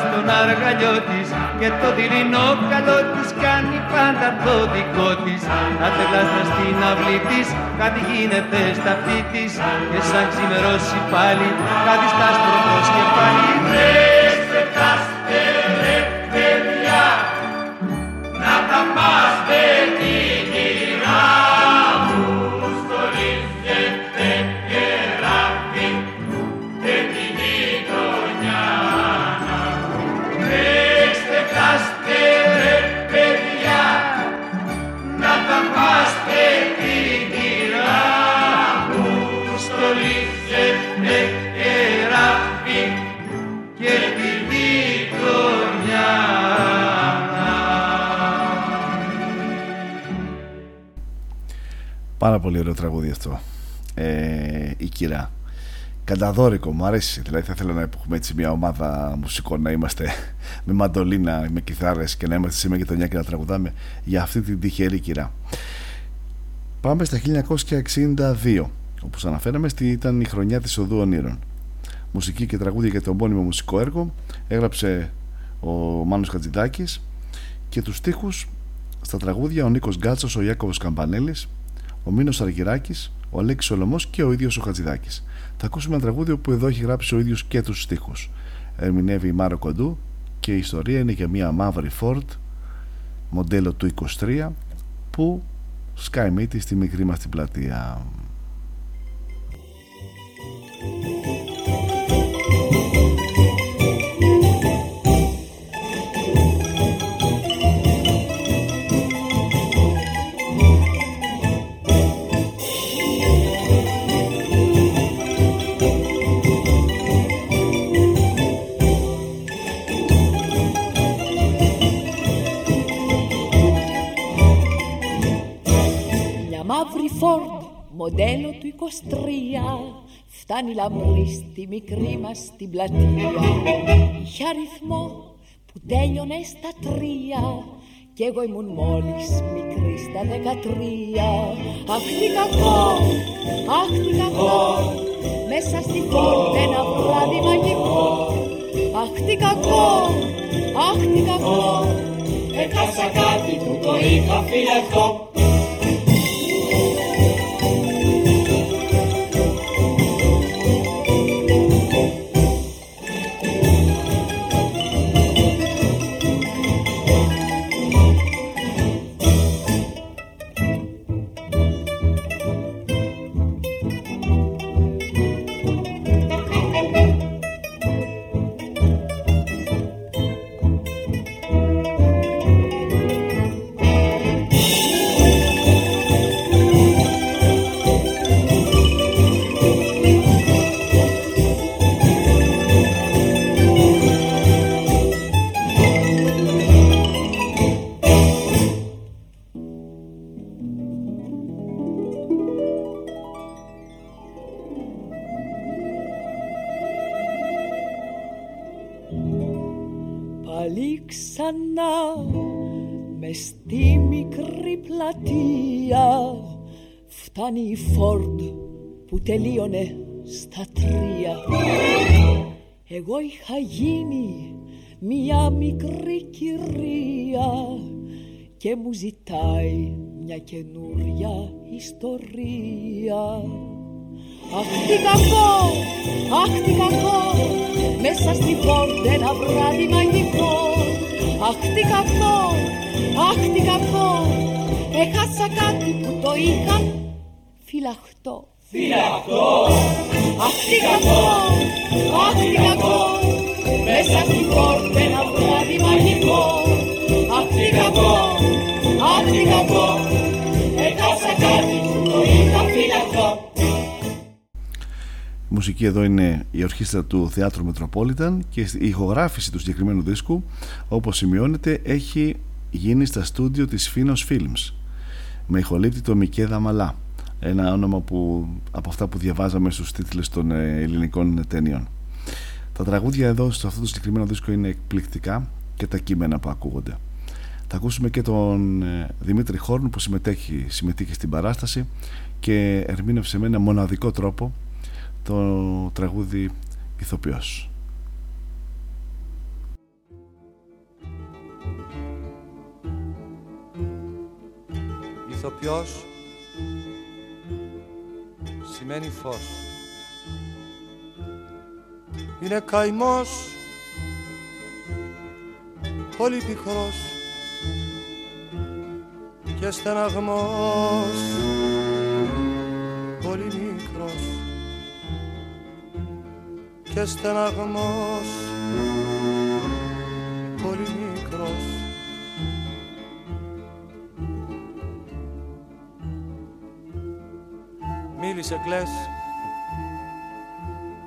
στον αργαλιό της και το δειλινό καλό της κάνει πάντα το δικό της. Κάθε γλάστρα στην αυλή της κάτι γίνεται στα αυτή της και σαν ξημερώσει πάλι κάτι στα στροφός και πάλι. Πάρα πολύ ωραίο τραγούδι αυτό. Ε, η κυρά. Κανταδόρικο, μου αρέσει. Δηλαδή θα ήθελα να έχουμε έτσι μια ομάδα μουσικών να είμαστε με μαντολίνα, με κιθάρες και να είμαστε σε μια γειτονιά και να τραγουδάμε για αυτή την τυχερή κυρά. Πάμε στα 1962. Όπως αναφέραμε, στη, ήταν η χρονιά της Οδού Ονείρων. Μουσική και τραγούδια για το μόνιμο μουσικό έργο έγραψε ο Μάνος Χατζηδάκης και τους στίχους στα τραγούδια ο Νίκος Γκάτσος, ο Ιάκωβος Καμπανέλης, ο Μίνος Αργυράκης, ο Αλέξης Σολομός και ο ίδιος ο Χατζηδάκης. Θα ακούσουμε ένα τραγούδι που εδώ έχει γράψει ο ίδιος και τους στίχους. Ερμηνεύει η Μάρο Κοντού και η ιστορία είναι για μια μαύρη Ford μοντέλο του 23 που σκάει μύτη στη μικρή μας την πλατεία. Μαύρη φόρτ μοντέλο του 23 Φτάνει λαμπρή στη μικρή μας την πλατεία. Είχε αριθμό που τέλειωνε στα τρία. Κι εγώ ήμουν μόλις μικρή στα δεκατρία. Αχ τι κακό, αχ τι κακό Μέσα στη φόρτ ένα βράδυ μαγικό. Αχ τι κακό, αχ τι κακό Έχασα κάτι που το είχα φυλαχτό η Φόρντ που τελείωνε στα τρία. Εγώ είχα γίνει μια μικρή κυρία και μου ζητάει μια καινούρια ιστορία. Αχ τι κακό, αχ τι κακό! Μέσα στη πόρτα ένα βράδυ μαγικό. Αχ τι κακό, αχ τι κακό! Έχασα κάτι που το είχα φυλαχτό Φυλαχτό Αχ τι κακό, αχ τι κακό. Μέσα στη πόρτα ένα βράδυ μαγικό. Αχ τι κακό, αχ τι κακό. Έχασα κάτι που το είχα φυλαχτό η μουσική εδώ είναι η ορχήστρα του Θεάτρου Μετροπόλιταν και η ηχογράφηση του συγκεκριμένου δίσκου όπως σημειώνεται έχει γίνει στα στούντιο της Φίνος Films με ηχολήπτη το Μικέδα Μαλά ένα όνομα που, από αυτά που διαβάζαμε στους τίτλους των ε, ελληνικών ταινιών τα τραγούδια εδώ σε αυτό το συγκεκριμένο δίσκο είναι εκπληκτικά και τα κείμενα που ακούγονται θα ακούσουμε και τον ε, Δημήτρη Χόρν που συμμετέχει, συμμετείχε στην παράσταση και ερμήνευσε με ένα μοναδικό τρόπο το τραγούδι «Ηθοποιός». Ηθοποιός σημαίνει φως. Είναι καημός πολύ πικρός και στεναγμός πολύ μικρός και στεναγμός πολύ μικρός Μίλησε κλαις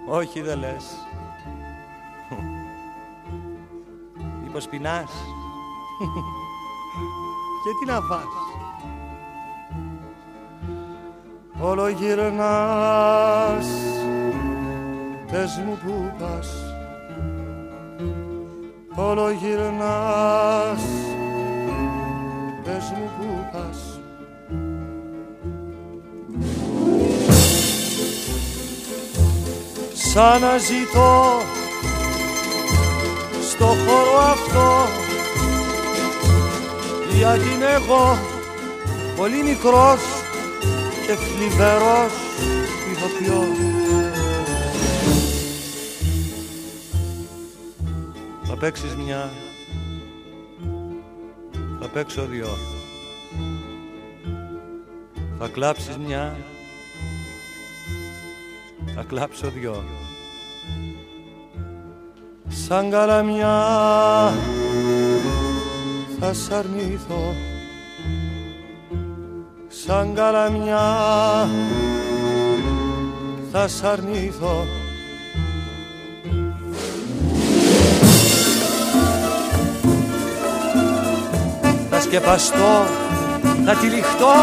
Όχι δεν λες. Μήπως πεινάς; Και τι να φας; Όλο γυρνάς Πες μου που πας. Όλο γυρνάς Σαν να ζητώ στο χώρο αυτό. Γιατί είμαι εγώ πολύ μικρός και θλιβερός ηθοποιός. Θα παίξεις μια Θα παίξω δυο. Θα κλάψεις μια Θα κλάψω δυο Σαν καλαμιά. Θα σ' αρνηθώ. Σαν καλαμιά. Θα σ' αρνηθώ. Θα σκεπαστώ, θα τυλιχτώ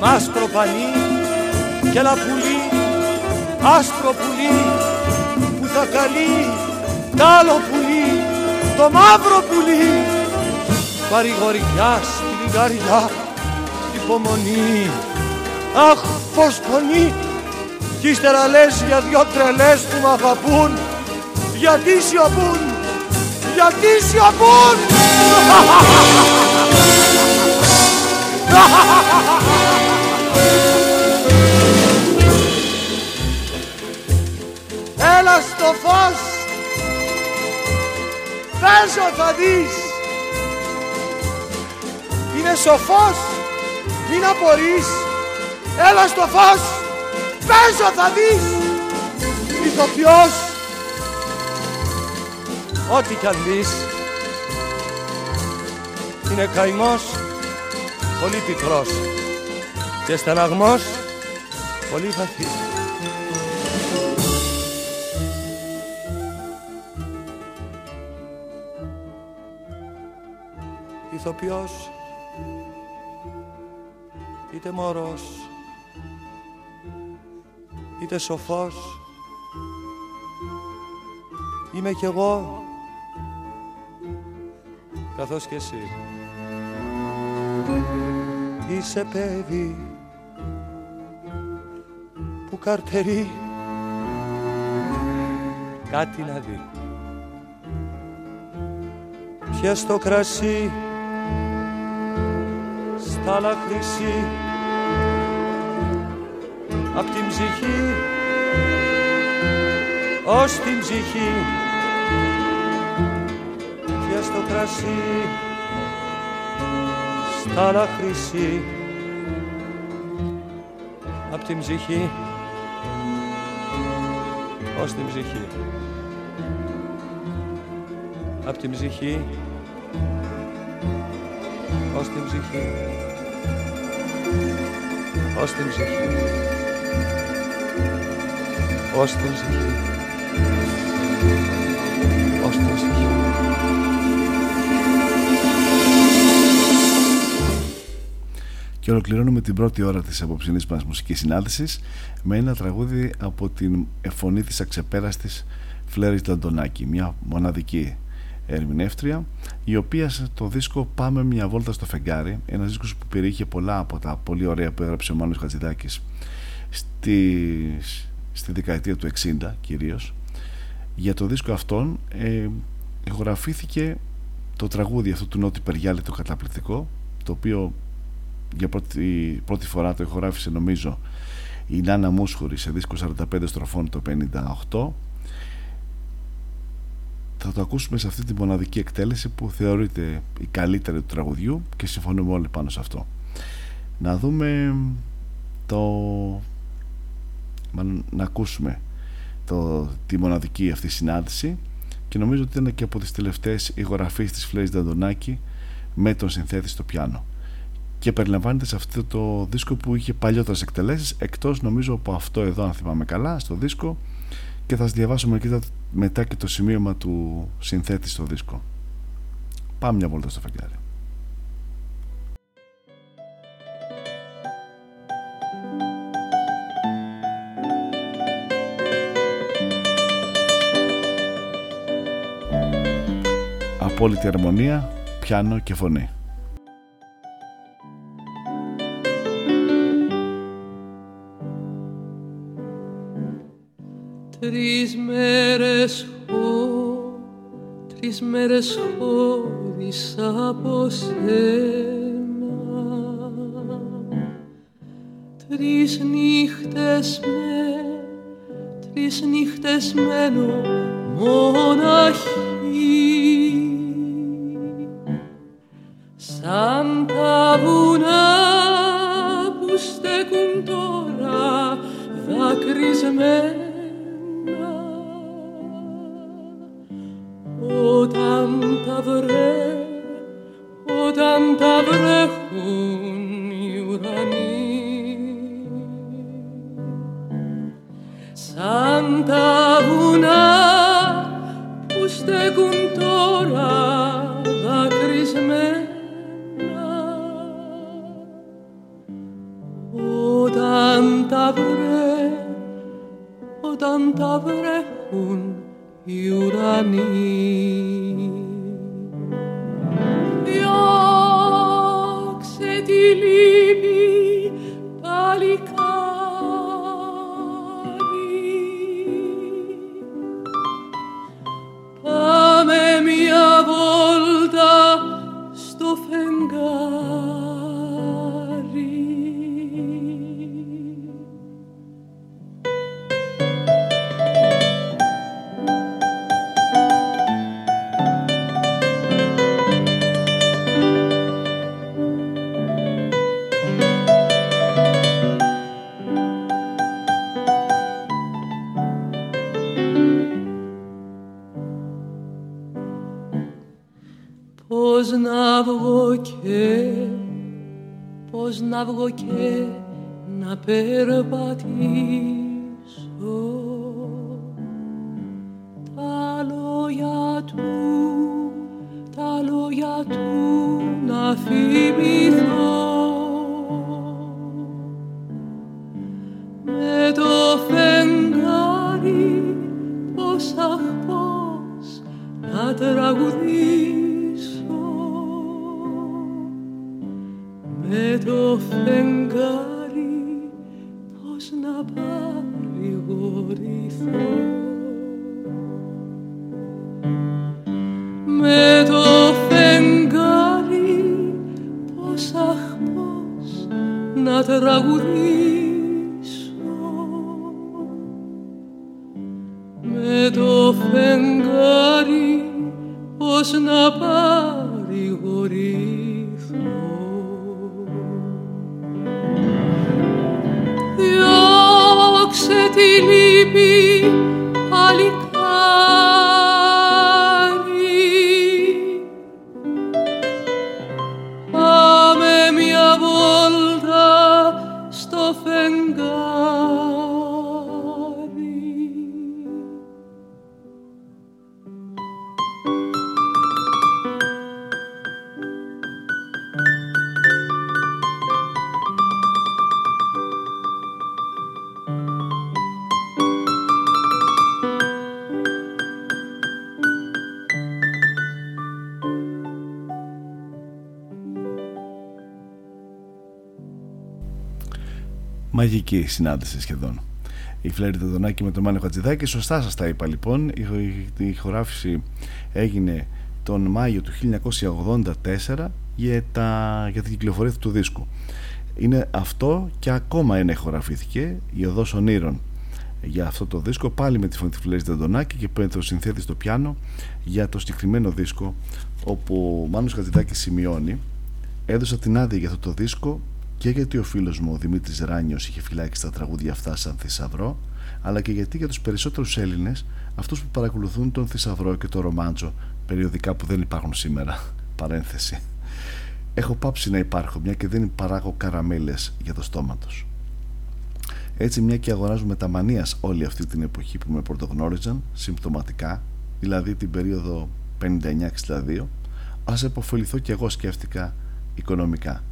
μ' άσπρο πανί και λαπουλί, άσπρο πουλί που θα καλεί τ' άλλο πουλί, το μαύρο πουλί. Παρηγοριά στη λιγαριά υπομονή. Αχ πως πονεί. Κι ύστερα λες για δυο τρελές που μ' αγαπούν. Γιατί σιωπούν γιατί σιωπούν Έλα στο φως Παίζω θα δεις. Είναι σοφός Μην απορείς. Έλα στο φως Παίζω θα δεις. Ηθοποιός. Ό,τι κι αν δεις. Είναι καημός Πολύ πικρός. Και στεναγμός Πολύ βαθύς ηθοποιός είτε μωρός είτε σοφός είμαι κι εγώ καθώς και εσύ. Είσαι παιδί που καρτερεί. Κάτι να δει. Πιες το κρασί στα λαχρυσί απ' την ψυχή ως την ψυχή. Και στο κρασί στα λαχρυσί απ' την ψυχή ως την ψυχή. Απ' την ψυχή ως την ψυχή ως την ψυχή. Ως την ψυχή. Ως την ψυχή. Και ολοκληρώνουμε την πρώτη ώρα της απόψινής μας μουσικής συνάντησης με ένα τραγούδι από την φωνή της αξεπέραστης Φλέρης Ταντονάκη, μια μοναδική ερμηνεύτρια η οποία στο δίσκο Πάμε μια βόλτα στο φεγγάρι ένας δίσκος που περιείχε πολλά από τα πολύ ωραία που έγραψε ο Μάνος Χατζηδάκης στις στη δεκαετία του 60 κυρίως για το δίσκο αυτόν ε, εγγραφήθηκε το τραγούδι αυτό του Νότι Περιάλη το καταπληκτικό το οποίο για πρώτη, πρώτη φορά το ηχογράφησε νομίζω η Νάνα Μούσχουρη σε δίσκο 45 στροφών το 58 θα το ακούσουμε σε αυτή τη μοναδική εκτέλεση που θεωρείται η καλύτερη του τραγουδιού και συμφωνούμε όλοι πάνω σε αυτό. Να δούμε το να ακούσουμε το, τη μοναδική αυτή συνάντηση και νομίζω ότι ήταν και από τις τελευταίες ηχογραφίες της Φλέης Δαντονάκη με τον συνθέτη στο πιάνο. Και περιλαμβάνεται σε αυτό το δίσκο που είχε παλιότερες εκτελέσεις εκτός νομίζω από αυτό εδώ αν θυμάμαι καλά στο δίσκο και θα σας διαβάσω μετά και το σημείωμα του συνθέτη στο δίσκο πάμε μια βόλτα στο φεγγάρι απόλυτη αρμονία, πιάνο και φωνή. Τρεις μέρες χω, τρεις μέρες χωρίς από σένα. Τρεις νύχτες με, τρεις νύχτες μένω μοναχή Σαν τα βουνά που στέκουν τώρα δακρυσμένα όταν τα βρέ, όταν τα βρέχουν οι ουρανοί. Σαν τα βουνά που στέκουν τώρα δακρυσμένα. Όταν τα βρε, όταν τα βρέχουν οι ουρανοί. Να βγω και να περπατήσω μαγική συνάντηση σχεδόν. Η Φλέρη Δεδονάκη με τον Μάνο Χατζηδάκη. Σωστά σας τα είπα λοιπόν. Η ηχογράφηση έγινε τον Μάιο του 1984 για, τα, για την κυκλοφορία του δίσκου. Είναι αυτό και ακόμα ένα ηχογραφήθηκε η Οδός Ονείρων για αυτό το δίσκο πάλι με τη φωνή της Φλέρης Δεδονάκη και πέντε το συνθέτη στο πιάνο για το συγκεκριμένο δίσκο όπου ο Μάνος Χατζηδάκης σημειώνει έδωσα την άδεια για αυτό το δίσκο και γιατί ο φίλος μου ο Δημήτρης Ράνιος είχε φυλάξει τα τραγούδια αυτά σαν θησαυρό αλλά και γιατί για τους περισσότερους Έλληνες αυτούς που παρακολουθούν τον θησαυρό και το ρομάντζο περιοδικά που δεν υπάρχουν σήμερα παρένθεση έχω πάψει να υπάρχω μια και δεν παράγω καραμέλες για το στόμα τους. Έτσι μια και αγοράζουμε τα μανίας όλη αυτή την εποχή που με πρωτογνώριζαν συμπτωματικά δηλαδή την περίοδο 59-62 ας επωφεληθώ κι εγώ σκέφτηκα οικονομικά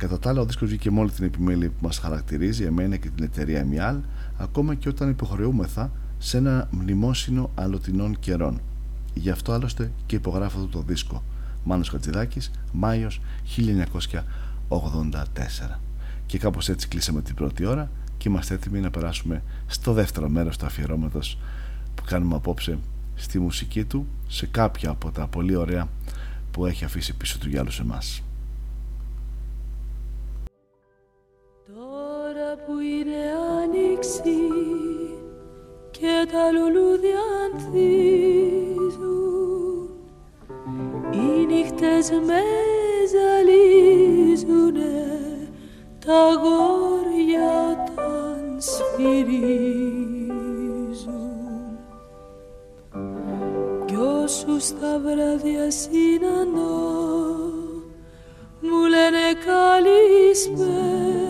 Κατά τα άλλα, ο δίσκος βγήκε με όλη την επιμέλεια που μας χαρακτηρίζει, εμένα και την εταιρεία Εμιάλ, ακόμα και όταν υποχρεούμεθα σε ένα μνημόσυνο αλλοτινών καιρών. Γι' αυτό άλλωστε και υπογράφω αυτό το δίσκο. Μάνος Χατζηδάκης, Μάιος 1984. Και κάπως έτσι κλείσαμε την πρώτη ώρα και είμαστε έτοιμοι να περάσουμε στο δεύτερο μέρος του αφιερώματος που κάνουμε απόψε στη μουσική του σε κάποια από τα πολύ ωραία που έχει αφήσει πίσω του για όλους εμάς. Που είναι άνοιξη και τα λουλούδια ανθίζουν. Οι νύχτες με ζαλίζουνε τα γόρια όταν σφυρίζουν. Κι όσους τα βράδια συναντώ μου λένε καλησπέρα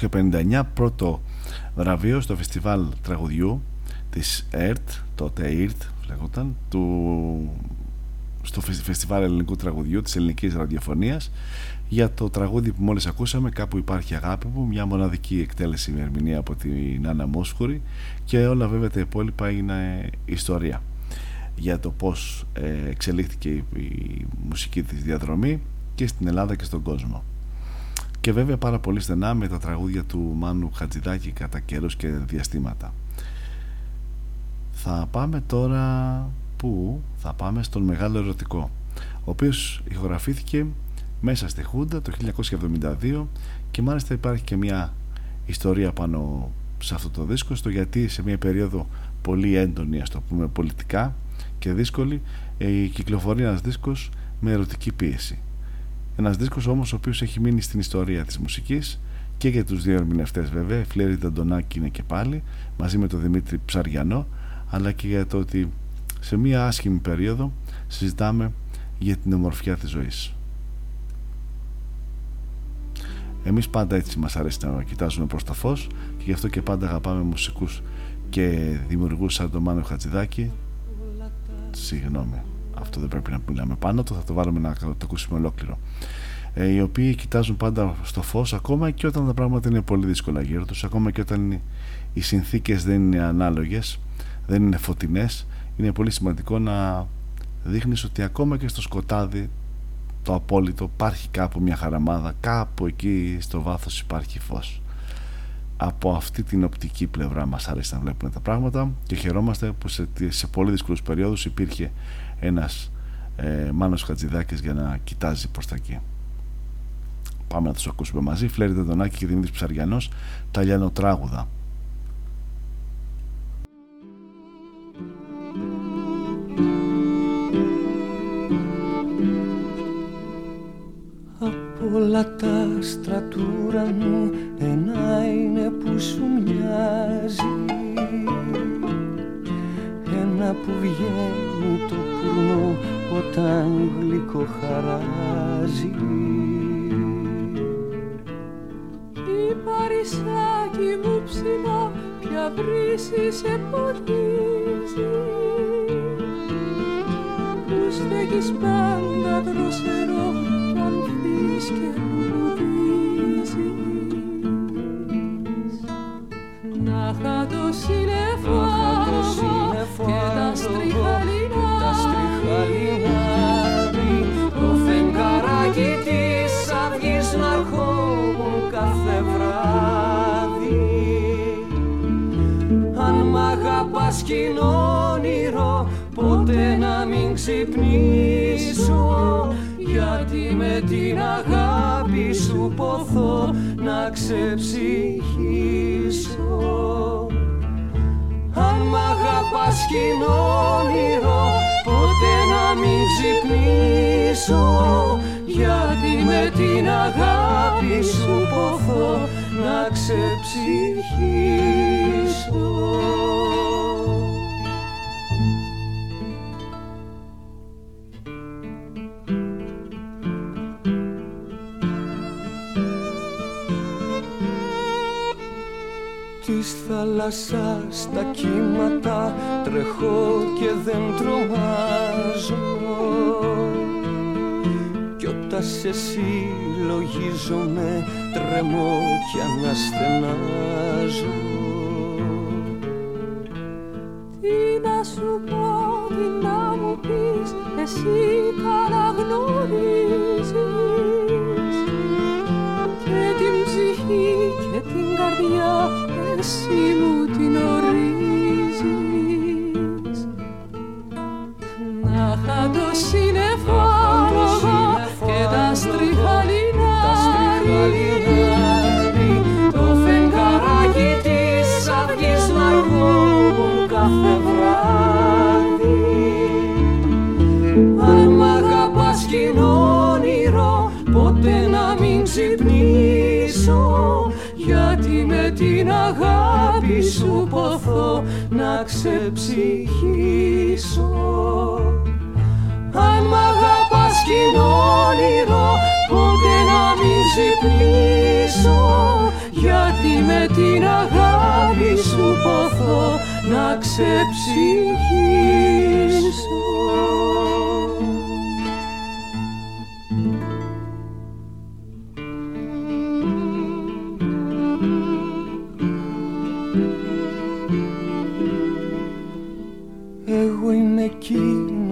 1959 πρώτο βραβείο στο φεστιβάλ τραγουδιού της ΕΡΤ, τότε ΕΡΤ λέγονταν, του, στο φεστιβάλ ελληνικού τραγουδιού της ελληνικής ραδιοφωνίας για το τραγούδι που μόλις ακούσαμε «Κάπου υπάρχει αγάπη μου» μια μοναδική εκτέλεση με ερμηνεία από την Άννα Μόσχουρη και όλα βέβαια τα υπόλοιπα είναι ιστορία για το πώς ε, εξελίχθηκε η μουσική της διαδρομή και στην Ελλάδα και στον κόσμο και βέβαια πάρα πολύ στενά με τα τραγούδια του Μάνου Χατζηδάκη κατά καιρούς και διαστήματα. Θα πάμε τώρα που θα πάμε στον Μεγάλο Ερωτικό ο οποίος ηχογραφήθηκε μέσα στη Χούντα το 1972 και μάλιστα υπάρχει και μια ιστορία πάνω σε αυτό το δίσκο στο γιατί σε μια περίοδο πολύ έντονη ας το πούμε πολιτικά και δύσκολη ε, κυκλοφορεί ένας δίσκος με ερωτική πίεση ένας δίσκος όμως ο οποίος έχει μείνει στην ιστορία της μουσικής και για τους δύο ερμηνευτές βέβαια, η Φλέρη Δαντονάκη είναι και πάλι μαζί με τον Δημήτρη Ψαριανό αλλά και για το ότι σε μια άσχημη περίοδο συζητάμε για την ομορφιά της ζωής. Εμείς πάντα έτσι μας αρέσει να κοιτάζουμε προς το φως και γι' αυτό και πάντα αγαπάμε μουσικούς και δημιουργούς σαν τον Μάνο Χατζηδάκη συγγνώμη αυτό δεν πρέπει να μιλάμε πάνω το θα το βάλουμε να το ακούσουμε ολόκληρο. Ε, οι οποίοι κοιτάζουν πάντα στο φως ακόμα και όταν τα πράγματα είναι πολύ δύσκολα γύρω τους ακόμα και όταν οι συνθήκες δεν είναι ανάλογες δεν είναι φωτεινές είναι πολύ σημαντικό να δείχνεις ότι ακόμα και στο σκοτάδι το απόλυτο υπάρχει κάπου μια χαραμάδα κάπου εκεί στο βάθος υπάρχει φως. Από αυτή την οπτική πλευρά μας αρέσει να βλέπουμε τα πράγματα και χαιρόμαστε που σε, σε πολύ δύσκολους περιόδους υπήρχε ένας ε, Μάνος Χατζηδάκης για να κοιτάζει προς τα εκεί. Πάμε να τους ακούσουμε μαζί. Φλέρι Δεδονάκη και Δημήτρης Ψαριανός τα Λιανοτράγουδα. Όλα τα στρατούρα μου ένα είναι που σου μοιάζει. Ένα που βγαίνει το πουρνό όταν γλυκό χαράζει Η παρισάκι μου ψηλά πια βρύση σε ποτίζει. Που στέκεις πάντα δροσερό και λουδίζεις Να είχα το και τα στριχαλινά το φεγγαράκι της αυγής να ερχόμουν κάθε βράδυ. Αν μ' αγαπάς όνειρο ποτέ να μην ξυπνήσω. Γιατί με την αγάπη σου ποθώ να ξεψυχήσω. Αν μ' αγαπάς όνειρο ποτέ να μην ξυπνήσω γιατί με την αγάπη σου ποθώ να ξεψυχήσω θάλασσα στα κύματα τρεχώ και δεν τρομάζω. Κι όταν σε συλλογίζομαι τρεμώ και αναστενάζω. Τι να σου πω, τι να μου πεις, εσύ καλά εσύ μου την ορίζεις. Να είχα το σύννεφο και τα στριχαλινά το φεγγαράκι της αυγής να αργούν κάθε βράδυ. Αν μ' αγαπάς όνειρο ποτέ να μην ξυπνήσω. γιατί με την αγάπη σου ποθώ να ξεψυχήσω. Αν μ' αγαπάς κι όνειρο ποτέ να μην ξυπνήσω. Με την αγάπη σου ποθώ να ξεψυχήσω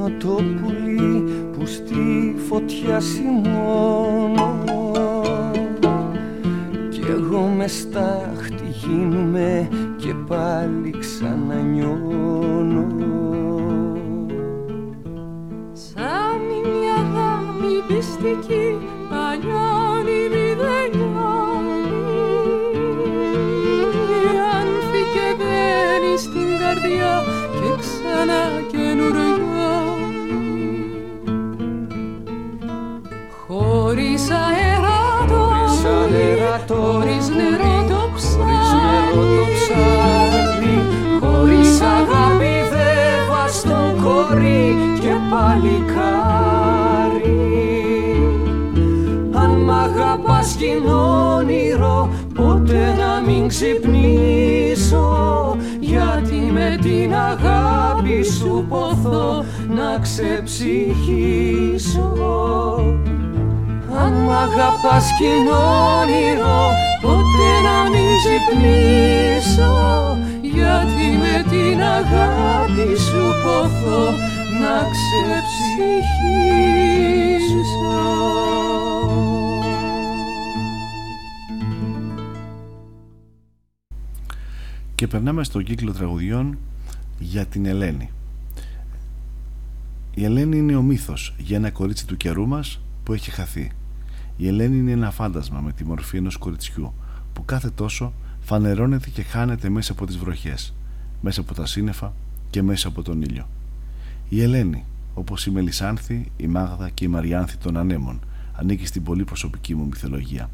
εκείνο το πουλί που στη φωτιά σημώνω. Κι εγώ μες στάχτη γίνουμε και πάλι ξανανιώνω. Σαν μια αγάπη πιστική χωρίς νερό το νερό το ψάρι Χωρίς αγάπη δεν βαστό κορί και παλικάρι Αν μ' αγαπάς γίνει όνειρο ποτέ να μην ξυπνήσω. Γιατί με την αγάπη σου ποθώ να ξεψυχήσω. αν μ' αγαπάς κι είναι όνειρο ποτέ να μην ξυπνήσω γιατί με την αγάπη σου ποθώ να ξεψυχήσω Και περνάμε στον κύκλο τραγουδιών για την Ελένη. Η Ελένη είναι ο μύθος για ένα κορίτσι του καιρού μας που έχει χαθεί. Η Ελένη είναι ένα φάντασμα με τη μορφή ενός κοριτσιού που κάθε τόσο φανερώνεται και χάνεται μέσα από τις βροχές, μέσα από τα σύννεφα και μέσα από τον ήλιο. Η Ελένη, όπως η Μελισάνθη, η Μάγδα και η Μαριάνθη των Ανέμων, ανήκει στην πολύ προσωπική μου μυθολογία.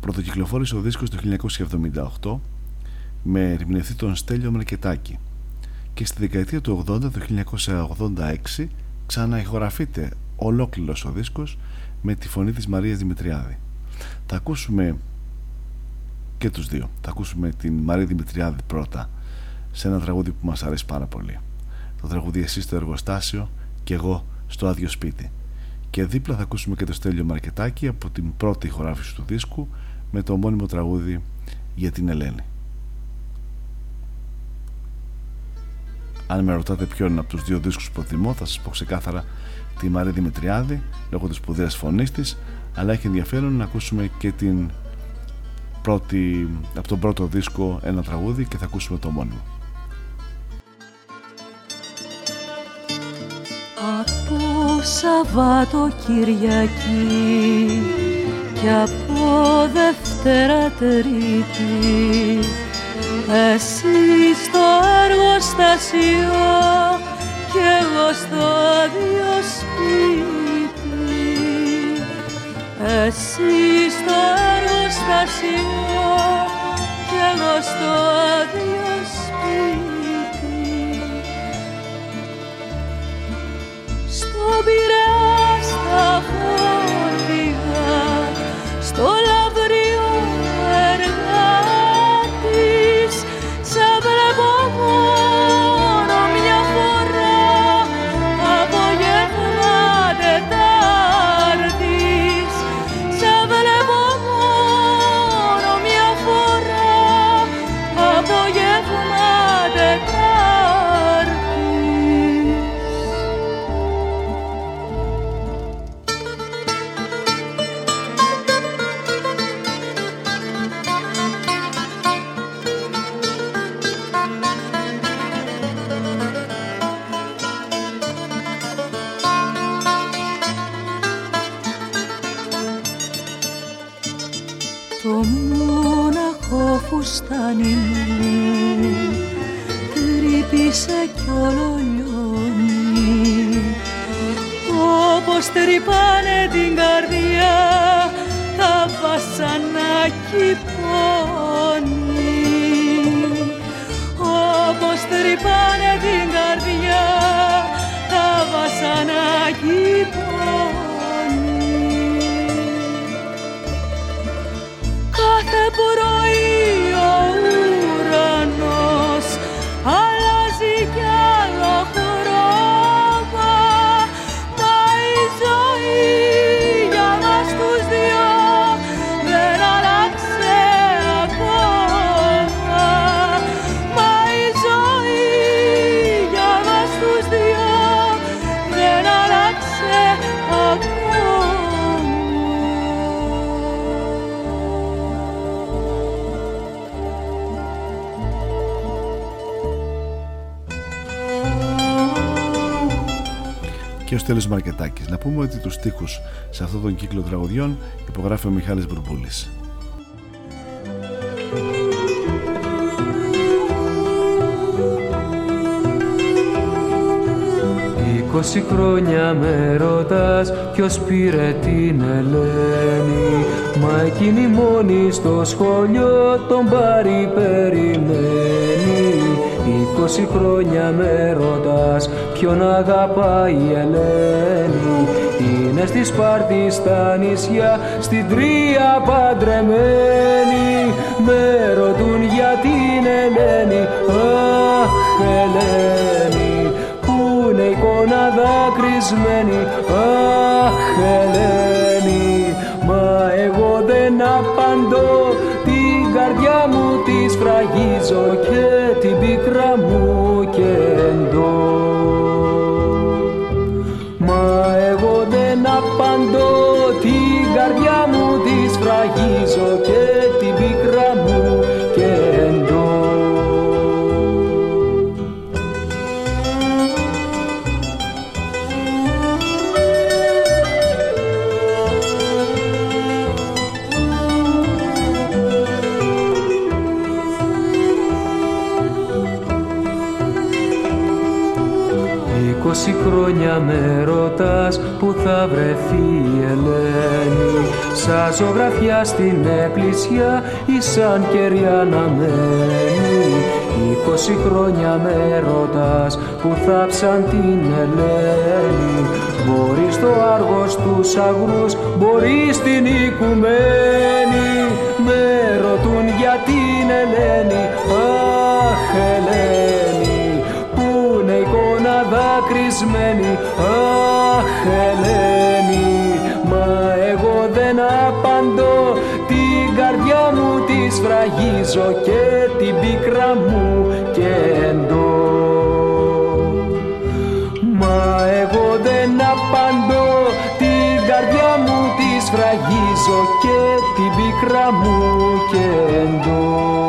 Πρωτοκυκλοφόρησε ο δίσκος το 1978 με ερμηνευτή τον Στέλιο Μερκετάκη και στη δεκαετία του 80 το 1986 ξαναηχογραφείται ολόκληρος ο δίσκος με τη φωνή της Μαρίας Δημητριάδη. Θα ακούσουμε και τους δύο. Θα ακούσουμε την Μαρία Δημητριάδη πρώτα σε ένα τραγούδι που μας αρέσει πάρα πολύ. Το τραγούδι «Εσύ στο εργοστάσιο και εγώ στο άδειο σπίτι». Και δίπλα θα ακούσουμε και το Στέλιο Μαρκετάκη από την πρώτη ηχογράφηση του δίσκου με το μόνιμο τραγούδι για την Ελένη. Αν με ρωτάτε ποιον είναι από τους δύο δίσκους που προτιμώ θα σας πω ξεκάθαρα τη Μαρία Δημητριάδη λόγω της σπουδαίας φωνής της αλλά έχει ενδιαφέρον να ακούσουμε και την πρώτη, από τον πρώτο δίσκο ένα τραγούδι και θα ακούσουμε το μόνιμο. Από Σαββάτο Κυριακή και από Δευτέρα Τρίτη εσύ στο εργοστάσιο και εγώ στο άδειο σπίτι. Εσύ στο εργοστάσιο και εγώ στο άδειο Στέλιος Μαρκετάκης. Να πούμε ότι τους στίχους σε αυτόν τον κύκλο τραγουδιών υπογράφει ο Μιχάλης Μπουρμπούλης. Είκοσι χρόνια με ρωτάς ποιος πήρε την Ελένη Μα εκείνη μόνη στο σχολείο τον πάρει περιμένει Είκοσι χρόνια με ρωτάς ποιον αγαπάει η Ελένη Είναι στη Σπάρτη στα νησιά στην Τρία παντρεμένη. Με ρωτούν για την Ελένη. Αχ Ελένη Πού είναι η εικόνα δακρυσμένη. Αχ Ελένη Μα εγώ δεν απαντώ. Την καρδιά μου τη σφραγίζω Και την πίκρα μου κεντώ με ρωτάς που θα βρεθεί η Ελένη. Σαν ζωγραφιά στην εκκλησιά ή σαν κεριά να μένει. Είκοσι χρόνια με ρωτάς που θάψαν την Ελένη. Μπορεί στο άργος τους αγρούς, μπορεί στην οικουμένη. Με ρωτούν για την Ελένη, αχ Ελένη δακρυσμένη, αχ Ελένη Μα εγώ δεν απαντώ, την καρδιά μου της σφραγίζω Και την πίκρα μου κεντώ Μα εγώ δεν απαντώ. Την καρδιά μου της σφραγίζω Και την πίκρα μου κεντώ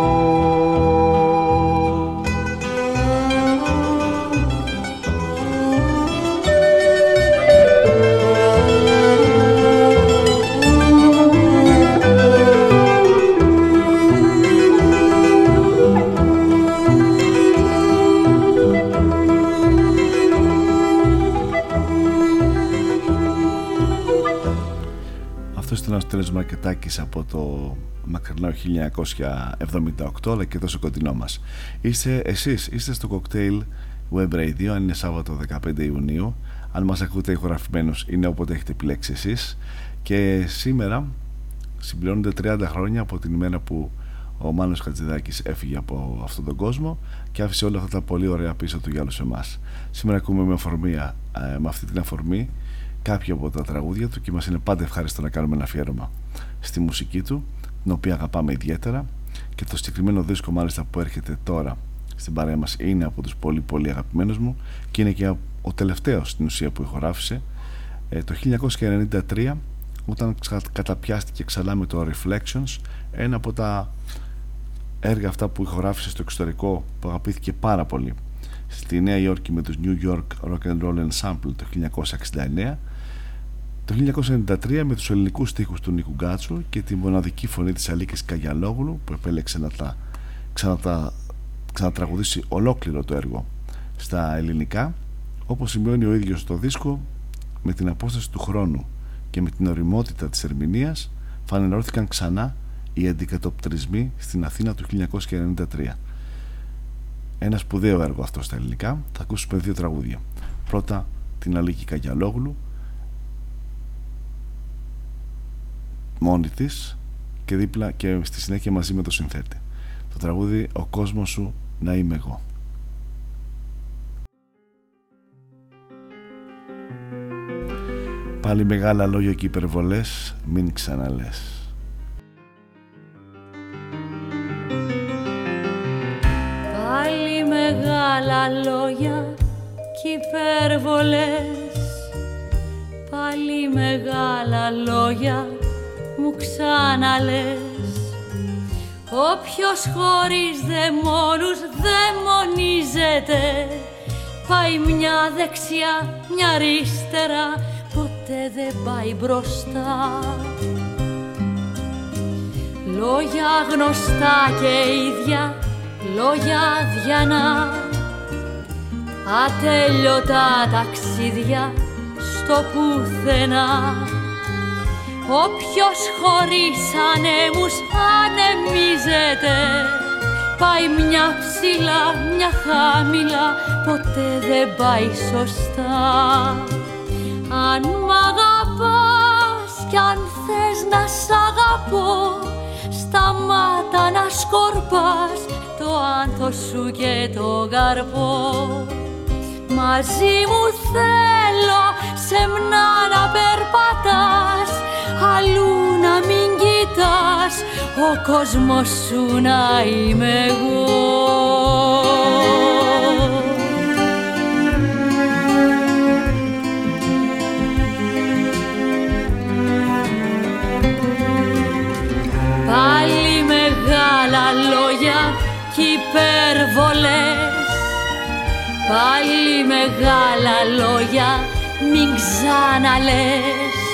Αυτός ήταν ο Στέλιος Μαρκετάκης από το μακρινό 1978 αλλά και τόσο κοντινό μας. Είστε εσείς, είστε στο κοκτέιλ Web Radio αν είναι Σάββατο 15 Ιουνίου αν μας ακούτε ηχογραφημένους είναι όποτε έχετε επιλέξει εσείς και σήμερα συμπληρώνονται 30 χρόνια από την ημέρα που ο Μάνος Χατζηδάκης έφυγε από αυτόν τον κόσμο και άφησε όλα αυτά τα πολύ ωραία πίσω του για όλους εμάς. Σήμερα ακούμε με, αφορμή, ε, με αυτή την αφορμή κάποια από τα τραγούδια του και μας είναι πάντα ευχάριστο να κάνουμε ένα αφιέρωμα στη μουσική του την οποία αγαπάμε ιδιαίτερα. Και το συγκεκριμένο δίσκο μάλιστα που έρχεται τώρα στην παρέα μας είναι από τους πολύ πολύ αγαπημένους μου και είναι και ο τελευταίος στην ουσία που ηχογράφησε. Ε, το 1993 όταν καταπιάστηκε ξανά με το Reflections ένα από τα έργα αυτά που ηχογράφησε στο εξωτερικό που αγαπήθηκε πάρα πολύ στη Νέα Υόρκη με τους New York Rock and Roll Ensemble το 1969 το 1993 με τους ελληνικούς στίχους του Νίκου Γκάτσου και τη μοναδική φωνή της Αλίκης Καγιαλόγλου που επέλεξε να τα ξανατα, ξανατραγουδήσει ολόκληρο το έργο στα ελληνικά όπως σημειώνει ο ίδιος το δίσκο με την απόσταση του χρόνου και με την οριμότητα της ερμηνείας φανερώθηκαν ξανά οι αντικατοπτρισμοί στην Αθήνα του 1993 ένα σπουδαίο έργο αυτό στα ελληνικά. Θα ακούσουμε δύο τραγούδια. Πρώτα την Αλίκη Καγιαλόγλου μόνη της και δίπλα και στη συνέχεια μαζί με το συνθέτη. Το τραγούδι «Ο κόσμος σου να είμαι εγώ» Πάλι μεγάλα λόγια και υπερβολές μην ξαναλές Πάλι μεγάλα λόγια και υπερβολές. Πάλι μεγάλα λόγια μου ξαναλες. Όποιος χωρίς δαιμόνους δαιμονίζεται Πάει μια δεξιά, μια αριστερά Ποτέ δεν πάει μπροστά. Λόγια γνωστά και ίδια Λόγια διανά. Ατέλειωτα ταξίδια στο πουθενά Όποιος χωρίς ανέμους ανεμίζεται Πάει μια ψηλά, μια χαμηλά Ποτέ δεν πάει σωστά. Αν μ' αγαπάς κι αν θες να σ' αγαπώ Σταμάτα να σκορπάς το άνθος σου και το καρπό Μαζί μου θέλω σεμνά να περπατάς αλλού να μην κοιτάς ο κόσμος σου να είμαι εγώ. Πάλι μεγάλα λόγια κι υπερβολές Πάλι μεγάλα λόγια μην ξαναλες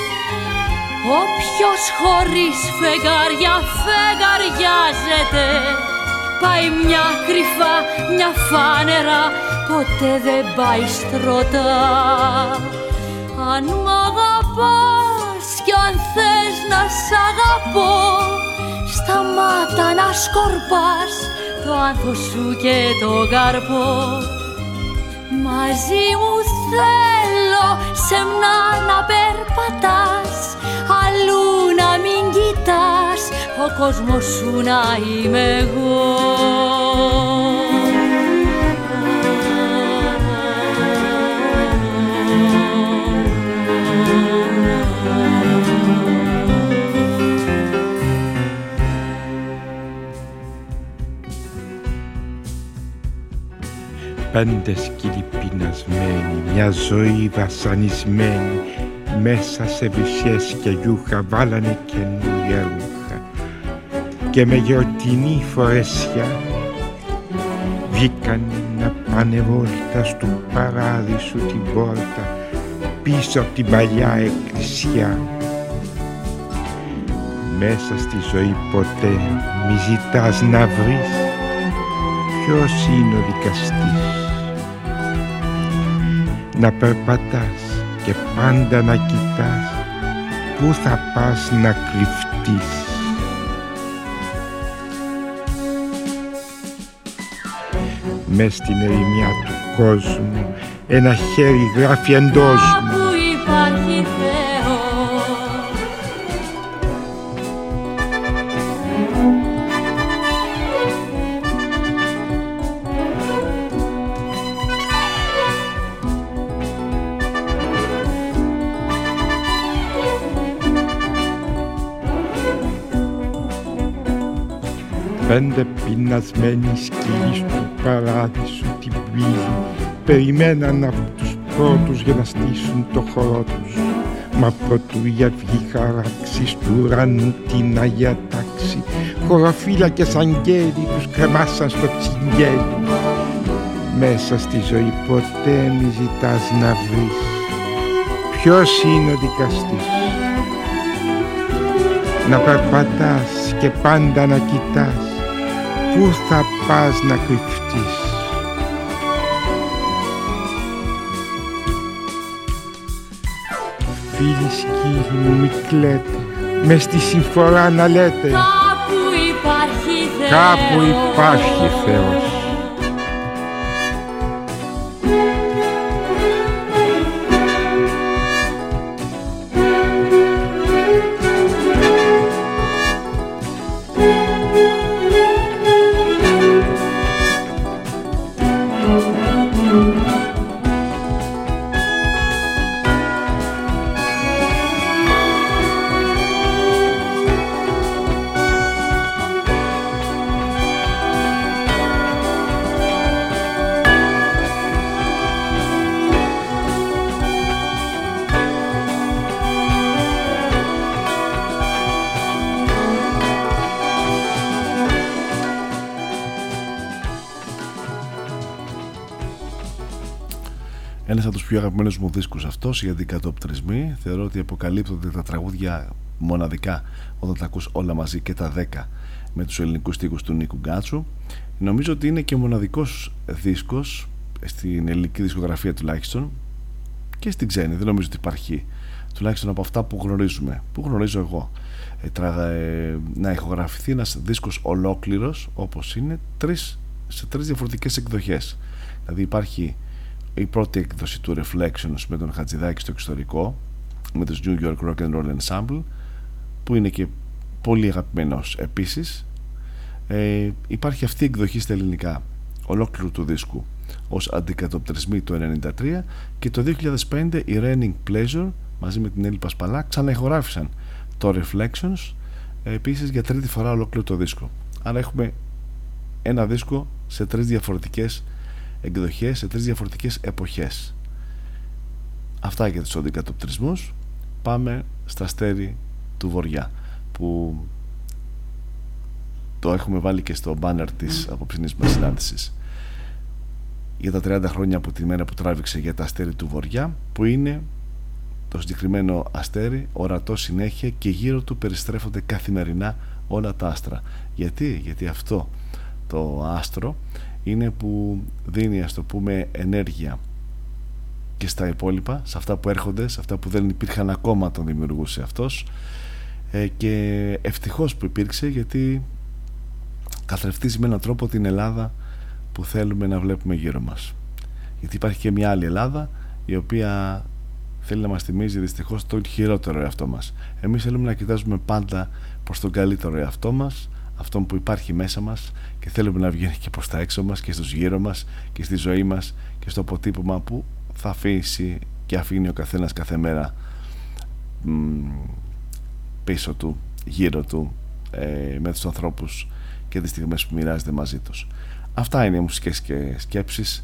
Όποιος χωρίς φεγγάρια φεγγαριάζεται. Πάει μια κρυφά, μια φάνερα Ποτέ δεν πάει στρωτά Αν μ' αγαπάς κι αν θες να σ' αγαπώ Σταμάτα να σκορπάς το άνθος σου και το καρπό Μαζί μου θέλω σεμνά να περπατάς Αλλού να μην κοιτάς ο κόσμος σου να είμαι εγώ. Πέντε σκύλοι πεινασμένοι, μια ζωή βασανισμένη. Μέσα σε βυσιές και γιούχα βάλανε καινούρια ρούχα. Και με γιορτινή φορεσιά βγήκαν να πάνε βόλτα στου παράδεισου την πόρτα πίσω από την παλιά εκκλησιά. Μέσα στη ζωή ποτέ μη ζητάς να βρεις ποιος είναι ο δικαστής να περπατάς και πάντα να κοιτάς πού θα πας να κρυφτείς. Μες στην ερημιά του κόσμου ένα χέρι γράφει εντός μου πέντε πεινασμένοι σκύλοι του παράδεισου την πύλη. Περιμέναν από τους πρώτους για να στήσουν το χώρο τους. Μα πρωτού η αυγή χαράξει του ουρανού την Αγία Τάξη χωροφύλακες αγγέλοι τους κρεμάσαν στο τσιγγέλι. Μέσα στη ζωή ποτέ μη ζητάς να βρεις. Ποιος είναι ο δικαστής; Να περπατάς και πάντα να κοιτάς Πού θα πας να κρυφτείς; Φίλοι σκύλοι μου μη κλαίτε. Μες στη συμφορά να λέτε. Κάπου υπάρχει Θεός. Κάπου υπάρχει Θεός αγαπημένους μου δίσκους αυτός, οι αντικατοπτρισμοί. Θεωρώ ότι αποκαλύπτονται τα τραγούδια μοναδικά όταν τα ακούς όλα μαζί και τα 10 με τους ελληνικούς στίχους του Νίκου Γκάτσου. Νομίζω ότι είναι και ο μοναδικός δίσκος στην ελληνική δισκογραφία τουλάχιστον και στην ξένη. Δεν νομίζω ότι υπάρχει τουλάχιστον από αυτά που γνωρίζουμε, που γνωρίζω εγώ. Ε, τρα, ε, να ηχογραφηθεί ένας δίσκος ολόκληρος όπως είναι τρεις, σε τρεις διαφορετικές εκδοχές. Δηλαδή υπάρχει η πρώτη έκδοση του Reflections με τον Χατζηδάκη στο εξωτερικό με τους New York Rock and Roll Ensemble που είναι και πολύ αγαπημένος επίσης. Ε, υπάρχει αυτή η εκδοχή στα ελληνικά ολόκληρου του δίσκου ως αντικατοπτρισμοί το 1993 και το 2005 η Raining Pleasure μαζί με την Έλλη Πασπαλά ξαναεχογράφησαν το Reflections ε, επίσης για τρίτη φορά ολόκληρο το δίσκο. Άρα έχουμε ένα δίσκο σε τρεις διαφορετικές εκδοχές σε τρεις διαφορετικές εποχές. Αυτά για τους αντικατοπτρισμούς. Πάμε στα αστέρι του Βοριά που το έχουμε βάλει και στο μπάνερ της απόψινής μας συνάντησης. Για τα 30 χρόνια από τη μέρα που τράβηξε για τα αστέρι του Βοριά που είναι το συγκεκριμένο αστέρι ορατό συνέχεια και γύρω του περιστρέφονται καθημερινά όλα τα άστρα. Γιατί, γιατί αυτό το άστρο είναι που δίνει ας το πούμε ενέργεια. Και στα υπόλοιπα, σε αυτά που έρχονται, σε αυτά που δεν υπήρχαν ακόμα τον δημιουργούσε αυτός. Ε, και ευτυχώς που υπήρξε γιατί καθρεφτίζει με έναν τρόπο την Ελλάδα που θέλουμε να βλέπουμε γύρω μας. Γιατί υπάρχει και μια άλλη Ελλάδα η οποία θέλει να μας θυμίζει δυστυχώς το χειρότερο εαυτό μας. Εμείς θέλουμε να κοιτάζουμε πάντα προς τον καλύτερο εαυτό μας αυτόν που υπάρχει μέσα μας και θέλουμε να βγαίνει και προς τα έξω μας και στους γύρω μας και στη ζωή μας και στο αποτύπωμα που θα αφήσει και αφήνει ο καθένας κάθε μέρα πίσω του, γύρω του ε, με τους ανθρώπους και τις στιγμές που μοιράζεται μαζί τους. Αυτά είναι οι μουσικές και σκέψεις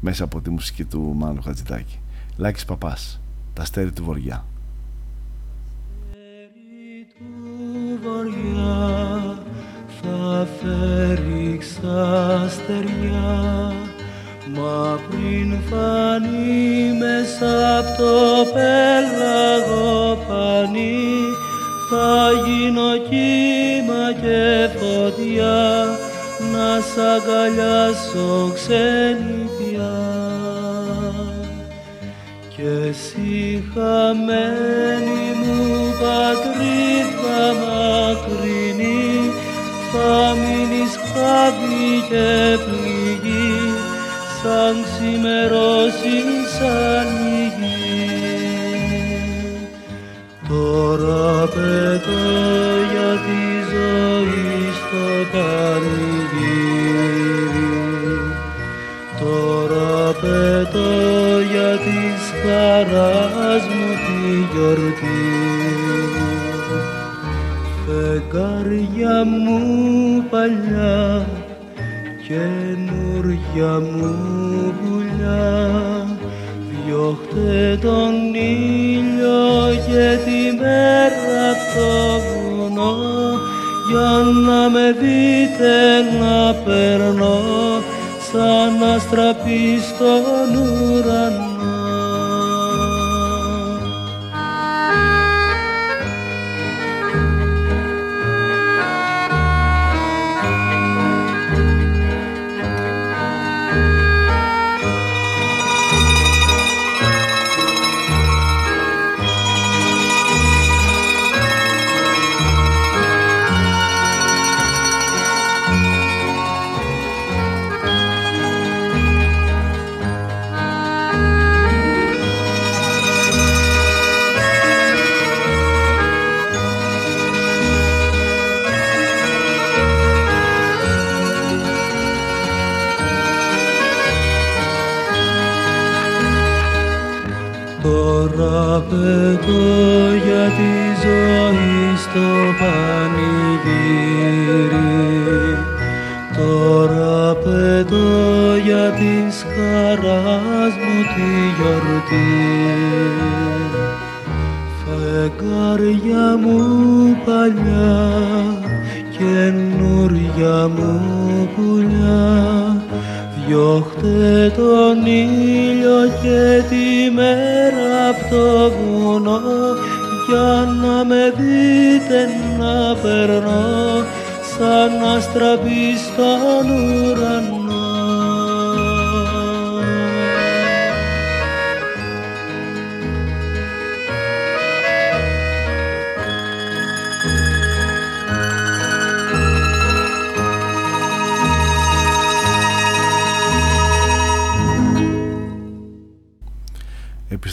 μέσα από τη μουσική του Μάνου Χατζηδάκη. Λάκης Παπάς, τα αστέρι του Βοριά. του Βοριά θα φέρει στεριά Μα πριν φανεί μέσα από το πέλαγο πανί θα γίνω κύμα και φωτιά να σ' αγκαλιάσω ξενιτιά και εσύ χαμένη μου πατρίδα μακρινή θα μείνεις χάδι και πληγή σαν ξημερώσεις ανοίγει Τώρα πετώ για τη ζωή στο πανηγύρι Τώρα πετώ για της χαράς μου τη γιορτή Φεγγάρια μου παλιά καινούρια μου πουλιά. Διώχτε τον ήλιο και τη μέρα το βουνό για να με δείτε να περνώ σαν αστραπή στον ουρανό πετώ για τη ζωή στο πανηγύρι. Τώρα πετώ για της χαράς μου τη γιορτή. Φεγγάρια μου παλιά, καινούρια μου πουλιά και τον ήλιο και τη μέρα από το βουνό για να με δείτε να περνώ σαν άστρα στον ουρανό.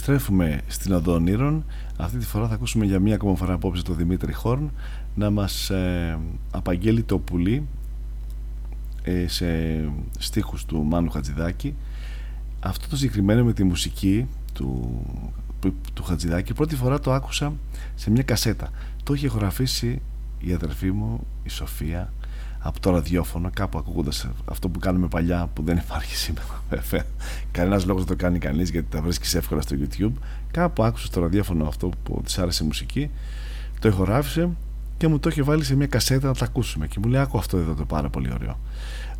Επιστρέφουμε στην Οδό Ονείρων. Αυτή τη φορά θα ακούσουμε για μία ακόμα φορά απόψε τον Δημήτρη Χόρν να μας ε, απαγγέλει το πουλί ε, σε στίχους του Μάνου Χατζηδάκη. Αυτό το συγκεκριμένο με τη μουσική του, του Χατζηδάκη πρώτη φορά το άκουσα σε μια κασέτα. Το είχε χωραφίσει η αδερφή μου, η Σοφία, από το ραδιόφωνο, κάπου ακούγοντας αυτό που κάνουμε παλιά που δεν υπάρχει σήμερα, βέβαια. Κανένας λόγος δεν το κάνει κανείς γιατί τα βρίσκεις εύκολα στο YouTube. Κάπου άκουσα στο ραδιόφωνο αυτό που της άρεσε η μουσική, το ηχογράφησε και μου το είχε βάλει σε μια κασέτα να τα ακούσουμε. Και μου λέει: Άκου αυτό εδώ το πάρα πολύ ωραίο.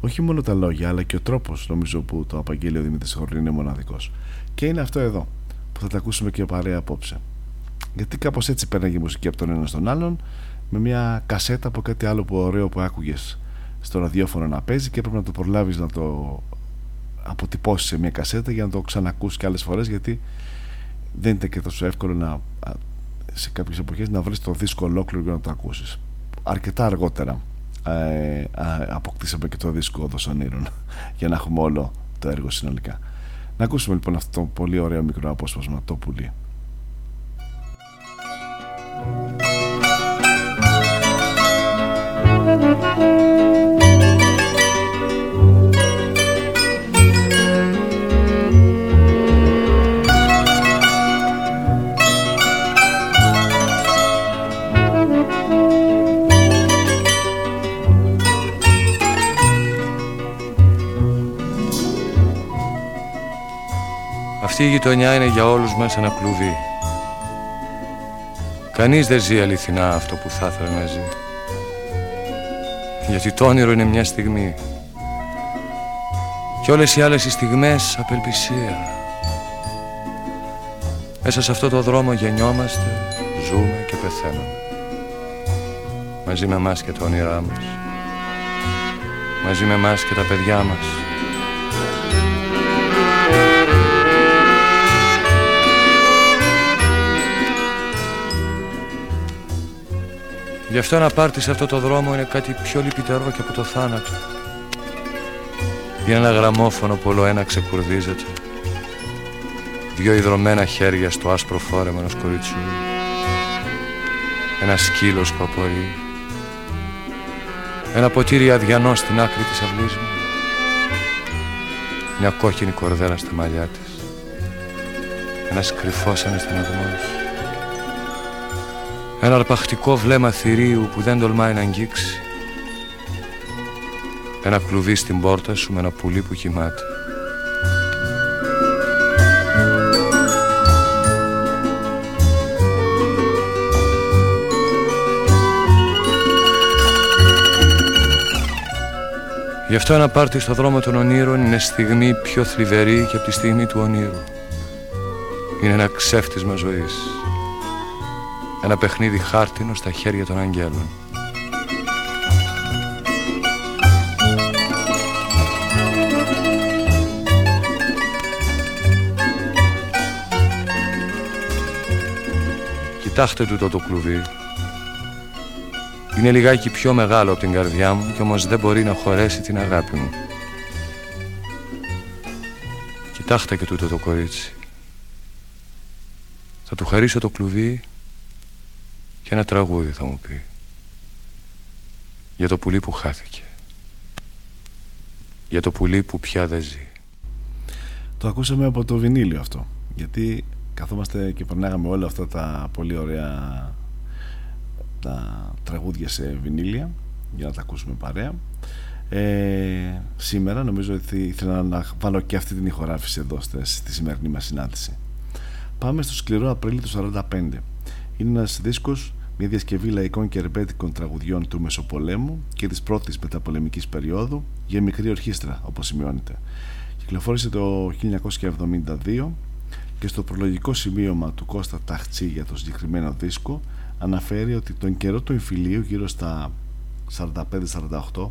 Όχι μόνο τα λόγια, αλλά και ο τρόπος νομίζω που το απαγγέλει ο Δημήτρης Χορλή είναι μοναδικός. Και είναι αυτό εδώ που θα τα ακούσουμε και παρέα απόψε. Γιατί κάπως έτσι πέρναγε η μουσική από τον ένα στον άλλον με μια κασέτα από κάτι άλλο που ωραίο που άκουγες στο ραδιόφωνο να παίζει και έπρεπε να το προλάβεις να το αποτυπώσεις σε μια κασέτα για να το ξανακούσει και άλλες φορές γιατί δεν ήταν και τόσο εύκολο να, σε κάποιες εποχές να βρεις το δίσκο ολόκληρο για να το ακούσεις. Αρκετά αργότερα ε, αποκτήσαμε και το δίσκο Όνειρων για να έχουμε όλο το έργο συνολικά. Να ακούσουμε λοιπόν αυτό το πολύ ωραίο μικρό απόσπασμα, το πουλί. Αυτή η γειτονιά είναι για όλους μας ένα κλουβί. Κανείς δεν ζει αληθινά αυτό που θα ήθελε να ζει. Γιατί το όνειρο είναι μια στιγμή και όλες οι άλλες οι στιγμές απελπισία. Μέσα σε αυτό το δρόμο γεννιόμαστε, ζούμε και πεθαίνουμε. Μαζί με εμάς και τα όνειρά μας. Μαζί με εμάς και τα παιδιά μας. Γι' αυτό να πάρτι σε αυτό το δρόμο είναι κάτι πιο λυπητερό και από το θάνατο. Είναι ένα γραμμόφωνο που όλο ένα ξεκουρδίζεται. Δυο ιδρωμένα χέρια στο άσπρο φόρεμα ενός κοριτσιού. Ένα σκύλος που απορεί. Ένα ποτήρι αδιανό στην άκρη της αυλής μου. Μια κόκκινη κορδέλα στα μαλλιά της. Ένας κρυφός αναστεναγμός. Ένα αρπαχτικό βλέμμα θηρίου που δεν τολμάει να αγγίξει Ένα κλουβί στην πόρτα σου με ένα πουλί που κοιμάται Γι' αυτό ένα πάρτι στο δρόμο των ονείρων είναι στιγμή πιο θλιβερή και από τη στιγμή του ονείρου. Είναι ένα ξέφτισμα ζωής. Ένα παιχνίδι χάρτινο στα χέρια των αγγέλων. Κοιτάξτε τούτο το κλουβί. Είναι λιγάκι πιο μεγάλο από την καρδιά μου και όμως δεν μπορεί να χωρέσει την αγάπη μου. Κοιτάξτε και τούτο το κορίτσι. Θα του χαρίσω το κλουβί και ένα τραγούδι θα μου πει για το πουλί που χάθηκε για το πουλί που πια δεν ζει. Το ακούσαμε από το βινίλιο αυτό γιατί καθόμαστε και περνάγαμε όλα αυτά τα πολύ ωραία τα τραγούδια σε βινίλια για να τα ακούσουμε παρέα. Ε, σήμερα νομίζω ότι ήθελα να βάλω και αυτή την ηχογράφηση εδώ στη σημερινή μας συνάντηση. Πάμε στο σκληρό Απρίλιο του 45 είναι ένας δίσκος, μια διασκευή λαϊκών και ερμπέτικων τραγουδιών του Μεσοπολέμου και της πρώτης μεταπολεμικής περίοδου για μικρή ορχήστρα, όπως σημειώνεται. Κυκλοφόρησε το 1972 και στο προλογικό σημείωμα του Κώστα Ταχτσί για το συγκεκριμένο δίσκο αναφέρει ότι τον καιρό του εμφυλίου γύρω στα 45-48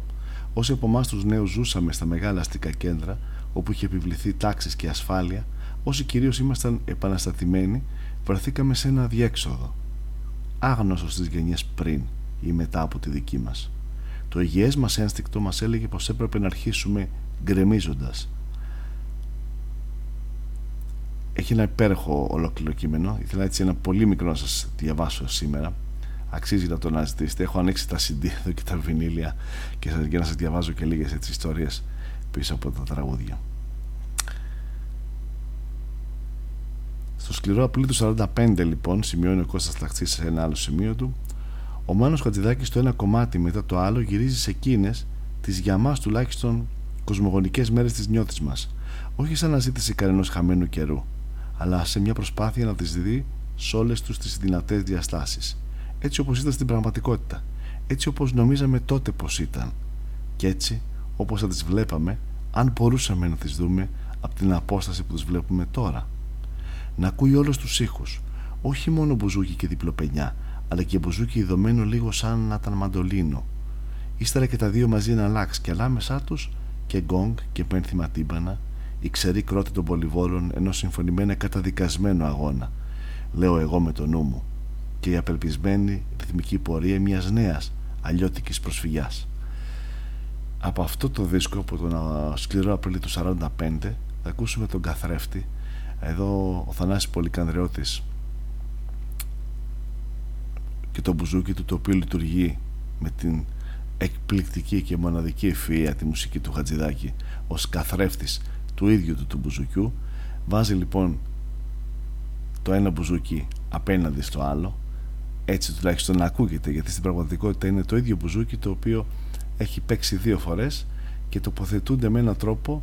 όσοι από εμάς τους νέους ζούσαμε στα μεγάλα αστικά κέντρα όπου είχε επιβληθεί τάξη και ασφάλεια όσοι κυρίως ήμασταν επαναστατημένοι βρεθήκαμε σε ένα διέξοδο άγνωστος στις γενιές πριν ή μετά από τη δική μας το υγιές μας ένστικτο μας έλεγε πως έπρεπε να αρχίσουμε γκρεμίζοντας. Έχει ένα υπέροχο ολόκληρο κείμενο. Ήθελα έτσι ένα πολύ μικρό να σας διαβάσω σήμερα. Αξίζει να το να ζητήσετε. Έχω ανοίξει τα CD εδώ και τα βινίλια και για να σας διαβάζω και λίγες έτσι ιστορίες πίσω από τα τραγούδια. Στο σκληρό απλή του 45 λοιπόν σημειώνει ο Κώστας Ταξής σε ένα άλλο σημείο του ο Μάνος Χατζηδάκης το ένα κομμάτι μετά το άλλο γυρίζει σε εκείνες τις για μας τουλάχιστον κοσμογονικές μέρες της νιώθης μας. Όχι σαν αναζήτηση κανένας χαμένου καιρού αλλά σε μια προσπάθεια να τις δει σε όλες τους τις δυνατές διαστάσεις. Έτσι όπως ήταν στην πραγματικότητα έτσι όπως νομίζαμε τότε πως ήταν. Και έτσι όπως θα τις βλέπαμε αν μπορούσαμε να τις δούμε από την απόσταση που τις βλέπουμε τώρα να ακούει όλους τους ήχους. Όχι μόνο μπουζούκι και διπλοπενιά αλλά και μπουζούκι ειδωμένο λίγο σαν να ήταν μαντολίνο. Ύστερα και τα δύο μαζί να αλλάξει και ανάμεσά τους και γκόγκ και πένθυμα τύμπανα η ξερή κρότη των πολυβόλων ενός συμφωνημένα καταδικασμένου αγώνα. Λέω εγώ με το νου μου. Και η απελπισμένη ρυθμική πορεία μιας νέας αλλιώτικης προσφυγιάς. Από αυτό το δίσκο από τον σκληρό Απρίλιο του 45 θα ακούσουμε τον καθρέφτη εδώ ο Θανάσης Πολυκανδρεώτης και το μπουζούκι του το οποίο λειτουργεί με την εκπληκτική και μοναδική ευφυΐα τη μουσική του Χατζηδάκη ως καθρέφτης του ίδιου του του μπουζουκιού βάζει λοιπόν το ένα μπουζούκι απέναντι στο άλλο. Έτσι τουλάχιστον να ακούγεται γιατί στην πραγματικότητα είναι το ίδιο μπουζούκι το οποίο έχει παίξει δύο φορές και τοποθετούνται με έναν τρόπο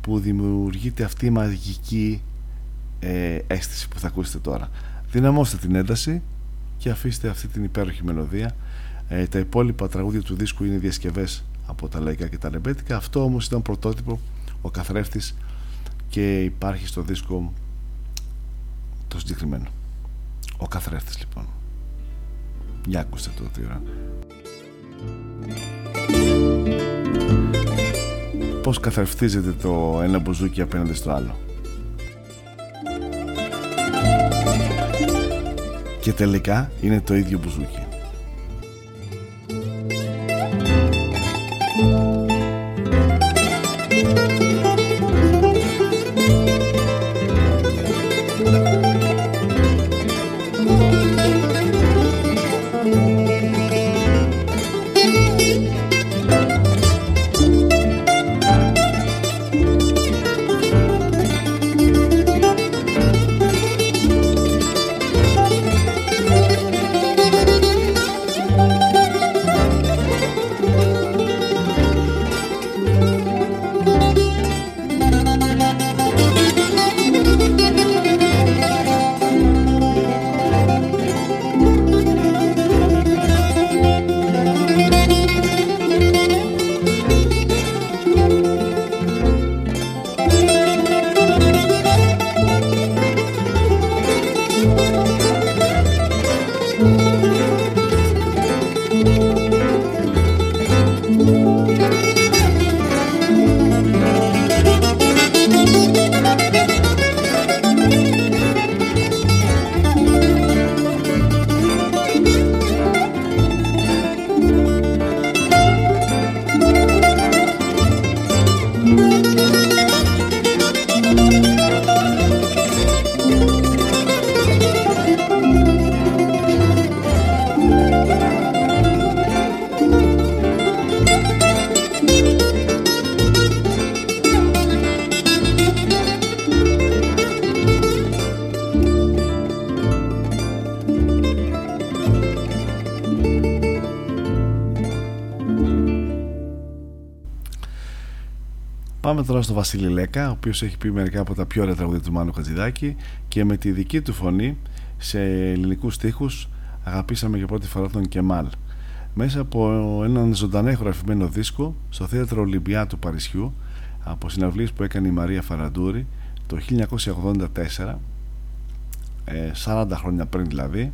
που δημιουργείται αυτή η μαγική ε, αίσθηση που θα ακούσετε τώρα. Δυναμώστε την ένταση και αφήστε αυτή την υπέροχη μελωδία. Ε, τα υπόλοιπα τραγούδια του δίσκου είναι διασκευές από τα λαϊκά και τα ρεμπέτικα αυτό όμως ήταν πρωτότυπο ο καθρέφτης και υπάρχει στο δίσκο το συγκεκριμένο. Ο καθρέφτης λοιπόν. Για ακούστε το τώρα πως καθρεφτίζεται το ένα μπουζούκι απέναντι στο άλλο και τελικά είναι το ίδιο μπουζούκι τώρα στο Βασίλη Λέκα, ο οποίος έχει πει μερικά από τα πιο ωραία τραγούδια του Μάνου Χατζηδάκη και με τη δική του φωνή σε ελληνικούς στίχους αγαπήσαμε για πρώτη φορά τον Κεμάλ. Μέσα από έναν ζωντανά ηχογραφημένο δίσκο στο θέατρο Ολυμπιά του Παρισιού από συναυλίες που έκανε η Μαρία Φαραντούρη το 1984 40 ε, χρόνια πριν δηλαδή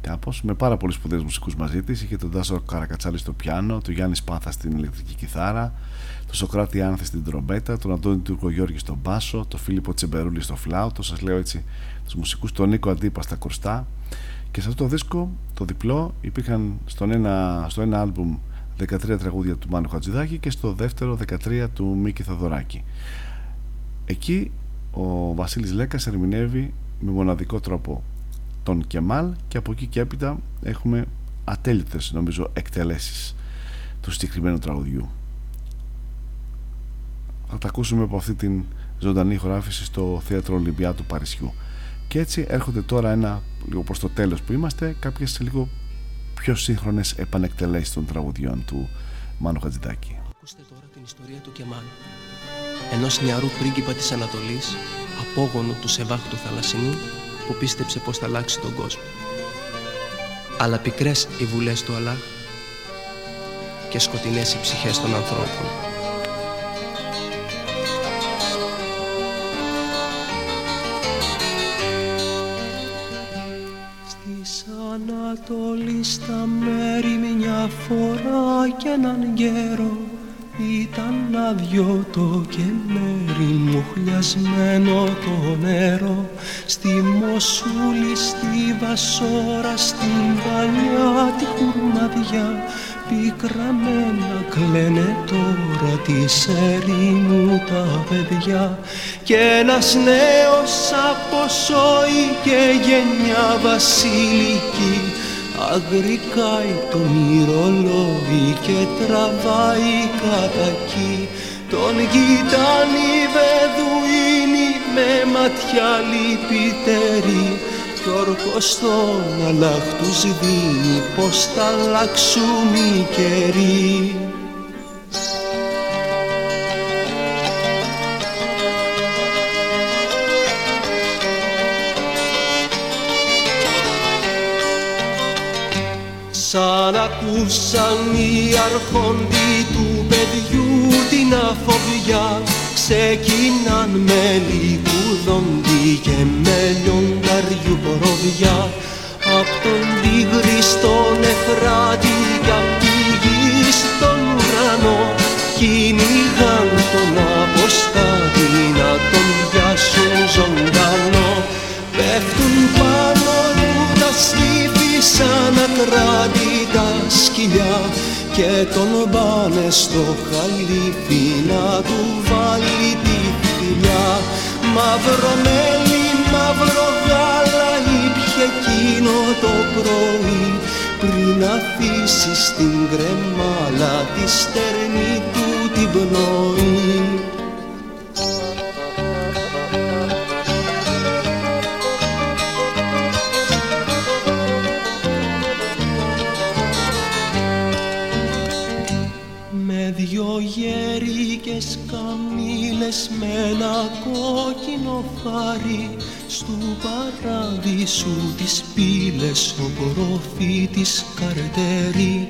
κάπως με πάρα πολλούς σπουδαίους μουσικούς μαζί της. Είχε τον Τάσο Καρακατσάλη στο πιάνο τον Γιάννη Σπάθα στην ηλεκτρική κιθάρα τον Σοκράτη Άνθη στην τρομπέτα τον Αντώνη Τουρκογιώργη στον μπάσο τον Φίλιππο Τσεμπερούλη στο φλάουτο σας λέω έτσι τους μουσικούς τον Νίκο Αντίπα στα κορστά και σε αυτό το δίσκο το διπλό υπήρχαν στον ένα, στο ένα άλμπουμ 13 τραγούδια του Μάνου Χατζηδάκη και στο δεύτερο 13 του Μίκη Θοδωράκη. Εκεί ο Βασίλης Λέκας ερμηνεύει με μοναδικό τρόπο τον Κεμάλ και από εκεί και έπειτα έχουμε ατέλειωτες νομίζω εκτελέσεις του συγκεκριμένου τραγουδιού. Θα τα ακούσουμε από αυτή την ζωντανή χωράφηση στο Θέατρο Ολυμπιά του Παρισιού. Και έτσι έρχονται τώρα ένα λίγο προς το τέλος που είμαστε κάποιες λίγο πιο σύγχρονες επανεκτελέσεις των τραγουδιών του Μάνου Χατζηδάκη. Ακούστε τώρα την ιστορία του Κεμάλ. Ενός νεαρού πρίγκιπα της Ανατολής απόγονου του Σεβάχ του Θαλασσινού που πίστεψε πως θα αλλάξει τον κόσμο. Αλλά πικρές οι βουλές του Αλλάχ και σκοτεινές οι ψυχές των ανθρώπων. Στις Ανατολή στα μέρη μια φορά κι έναν γέρο ήταν άδειο το κελέρι μου χλιασμένο το νερό. Στη Μοσούλη, στη Βασόρα, στην παλιά τη χουρμαδιά Πικραμένα κλαίνε τώρα τη ερήμου τα παιδιά. Κι ένας νέος από σόη και γενιά βασιλική Αγρικάει το μυρολόι και τραβάει κατά εκεί. Τον κοιτάνει η Βεδουίνη με ματιά λυπητερή. Κι όρκος τον αλλάχ τους δίνει πως θα αλλάξουν οι καιροί Σαν ακούσαν οι αρχόντοι του παιδιού την αφοβιά. Ξεκινάν με λιγούδοντι και με λιονταριού κοροβιά Απ' τον Τίγρη στον Εφράτη και τον πάνε στο χαλίφι να του βάλει τη φιλιά Μαύρο μέλι, μαύρο γάλα ήπια εκείνο το πρωί. Πριν αφήσεις στην κρεμάλα τη στερνή του την πνοή δυο γέρικες καμήλες με ένα κόκκινο φάρι. Στου παράδεισου τις πύλες ο προφήτης καρτερή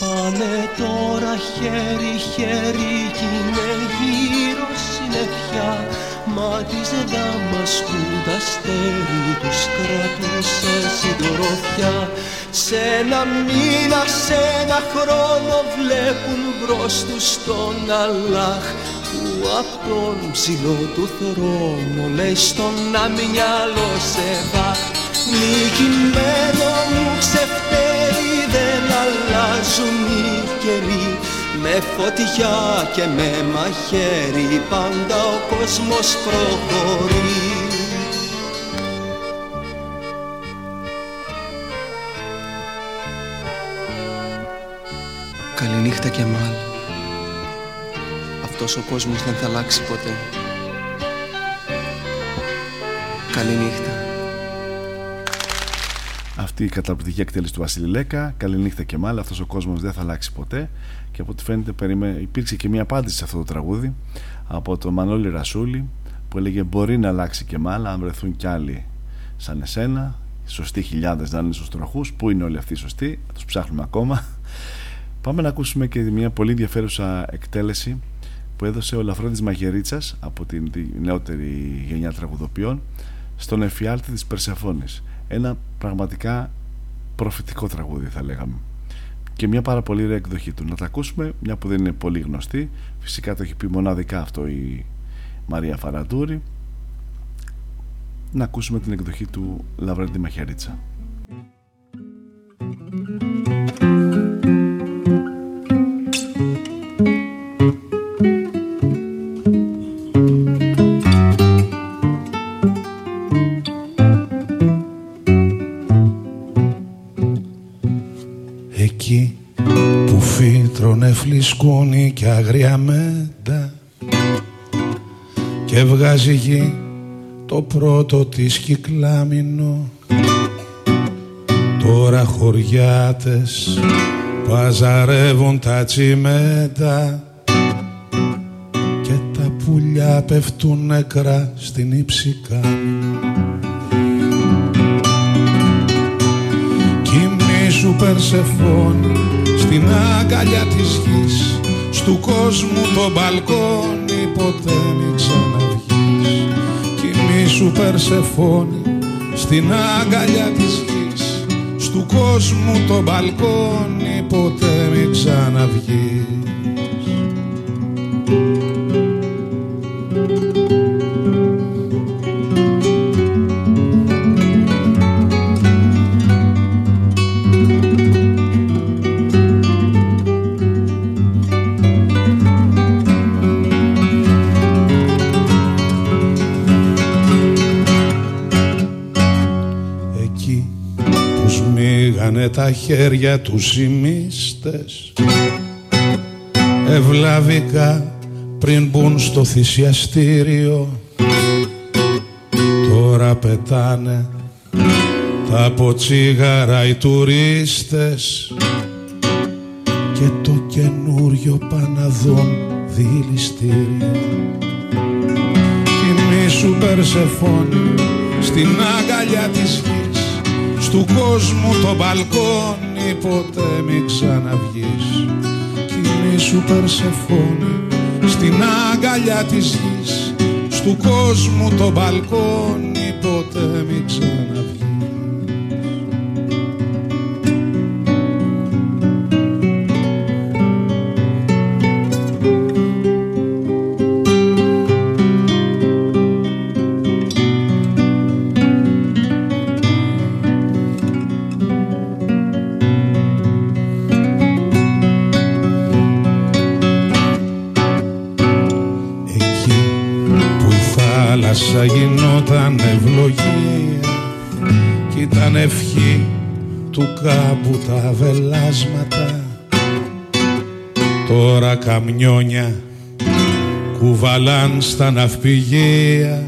Πάνε τώρα χέρι-χέρι κι είναι γύρω συννεφιά Μα της Δαμασκού τα αστέρι τους κρατούσε συντροφιά. Σ' ένα μήνα, σ' ένα χρόνο βλέπουν μπρος τους τον Αλλάχ που απ' τον ψηλό του θρόνο λέει στον αμυαλό σε βάχ Νικημένο μου ξεφτέρι δεν αλλάζουν οι καιροί με φωτιά και με μαχαίρι πάντα ο κόσμος προχωρεί Καληνύχτα Κεμάλ Αυτός ο κόσμος δεν θα αλλάξει ποτέ Καληνύχτα Αυτή η καταπληκτική εκτέλεση του Βασίλη Λέκα. Καληνύχτα και μάλλον. Αυτός ο κόσμος δεν θα αλλάξει ποτέ. Και από ό,τι φαίνεται, περίμενε... υπήρξε και μια απάντηση σε αυτό το τραγούδι από τον Μανώλη Ρασούλη που έλεγε: Μπορεί να αλλάξει και μάλλον αν βρεθούν κι άλλοι σαν εσένα. Σωστοί χιλιάδες να είναι στους τροχούς. Πού είναι όλοι αυτοί οι σωστοί, τους ψάχνουμε ακόμα. Πάμε να ακούσουμε και μια πολύ ενδιαφέρουσα εκτέλεση που έδωσε ο Λαφρόντης Μαγερίτσας από την νεότερη γενιά τραγουδοποιών στον εφιάλτη της Περσεφόνης ένα πραγματικά προφητικό τραγούδι θα λέγαμε και μια πάρα πολύ ωραία εκδοχή του. Να τα ακούσουμε μια που δεν είναι πολύ γνωστή. Φυσικά το έχει πει μοναδικά αυτό η Μαρία Φαραντούρη. Να ακούσουμε την εκδοχή του Λαβρέντη Μαχαιρίτσα φλισκούνι και αγρία μέντα και βγάζει γη το πρώτο της κυκλάμινο. Τώρα χωριάτες παζαρεύουν τα τσιμέντα και τα πουλιά πέφτουν νεκρά στην ύψη Κοιμήσου Περσεφόνη στην αγκαλιά της γης. Στου κόσμου το μπαλκόνι ποτέ μη ξαναβγείς Κοιμήσου Περσεφόνη στην αγκαλιά της γης. Στου κόσμου το μπαλκόνι ποτέ μη ξαναβγείς τα χέρια τους οι ευλαβικά πριν μπουν στο θυσιαστήριο. Τώρα πετάνε τα από τσίγαρα οι τουρίστες. Και το καινούριο Παναδόν δηληστήριο. Κοιμήσου Περσεφόνη στην αγκαλιά της γης του κόσμου το μπαλκόνι ποτέ μη ξαναβγείς. Κοιμήσου Περσεφόνη στην αγκαλιά της γης. Στου κόσμου το μπαλκόνι ποτέ μη ξαναβγείς καμιόνια κουβαλάν στα ναυπηγεία.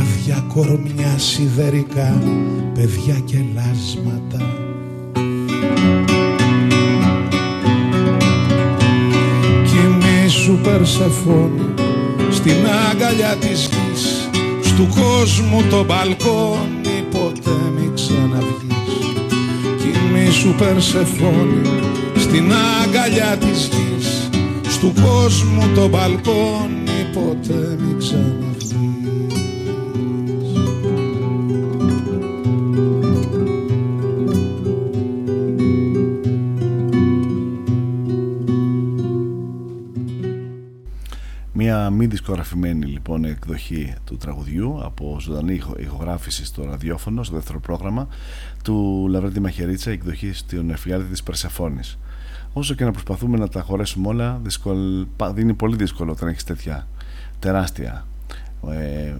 Άδεια κορμιά σιδερικά παιδιά και λάσματα Κοιμήσου Περσεφόνη στην αγκαλιά της γης στου κόσμου το μπαλκόνι ποτέ μη ξαναβγείς. Κοιμήσου Περσεφόνη στην αγκαλιά της γης Στου κόσμου το μπαλκόνι ποτέ μη ξαναβγείς Μια μη δισκογραφημένη λοιπόν εκδοχή του τραγουδιού από ζωντανή ηχογράφηση στο ραδιόφωνο, στο δεύτερο πρόγραμμα του Λαβρέντη Μαχαιρίτσα, εκδοχής στην εφιάλτη της Περσεφόνης. Όσο και να προσπαθούμε να τα χωρέσουμε όλα, δυσκολ... είναι πολύ δύσκολο όταν έχεις τέτοια τεράστια. Ε,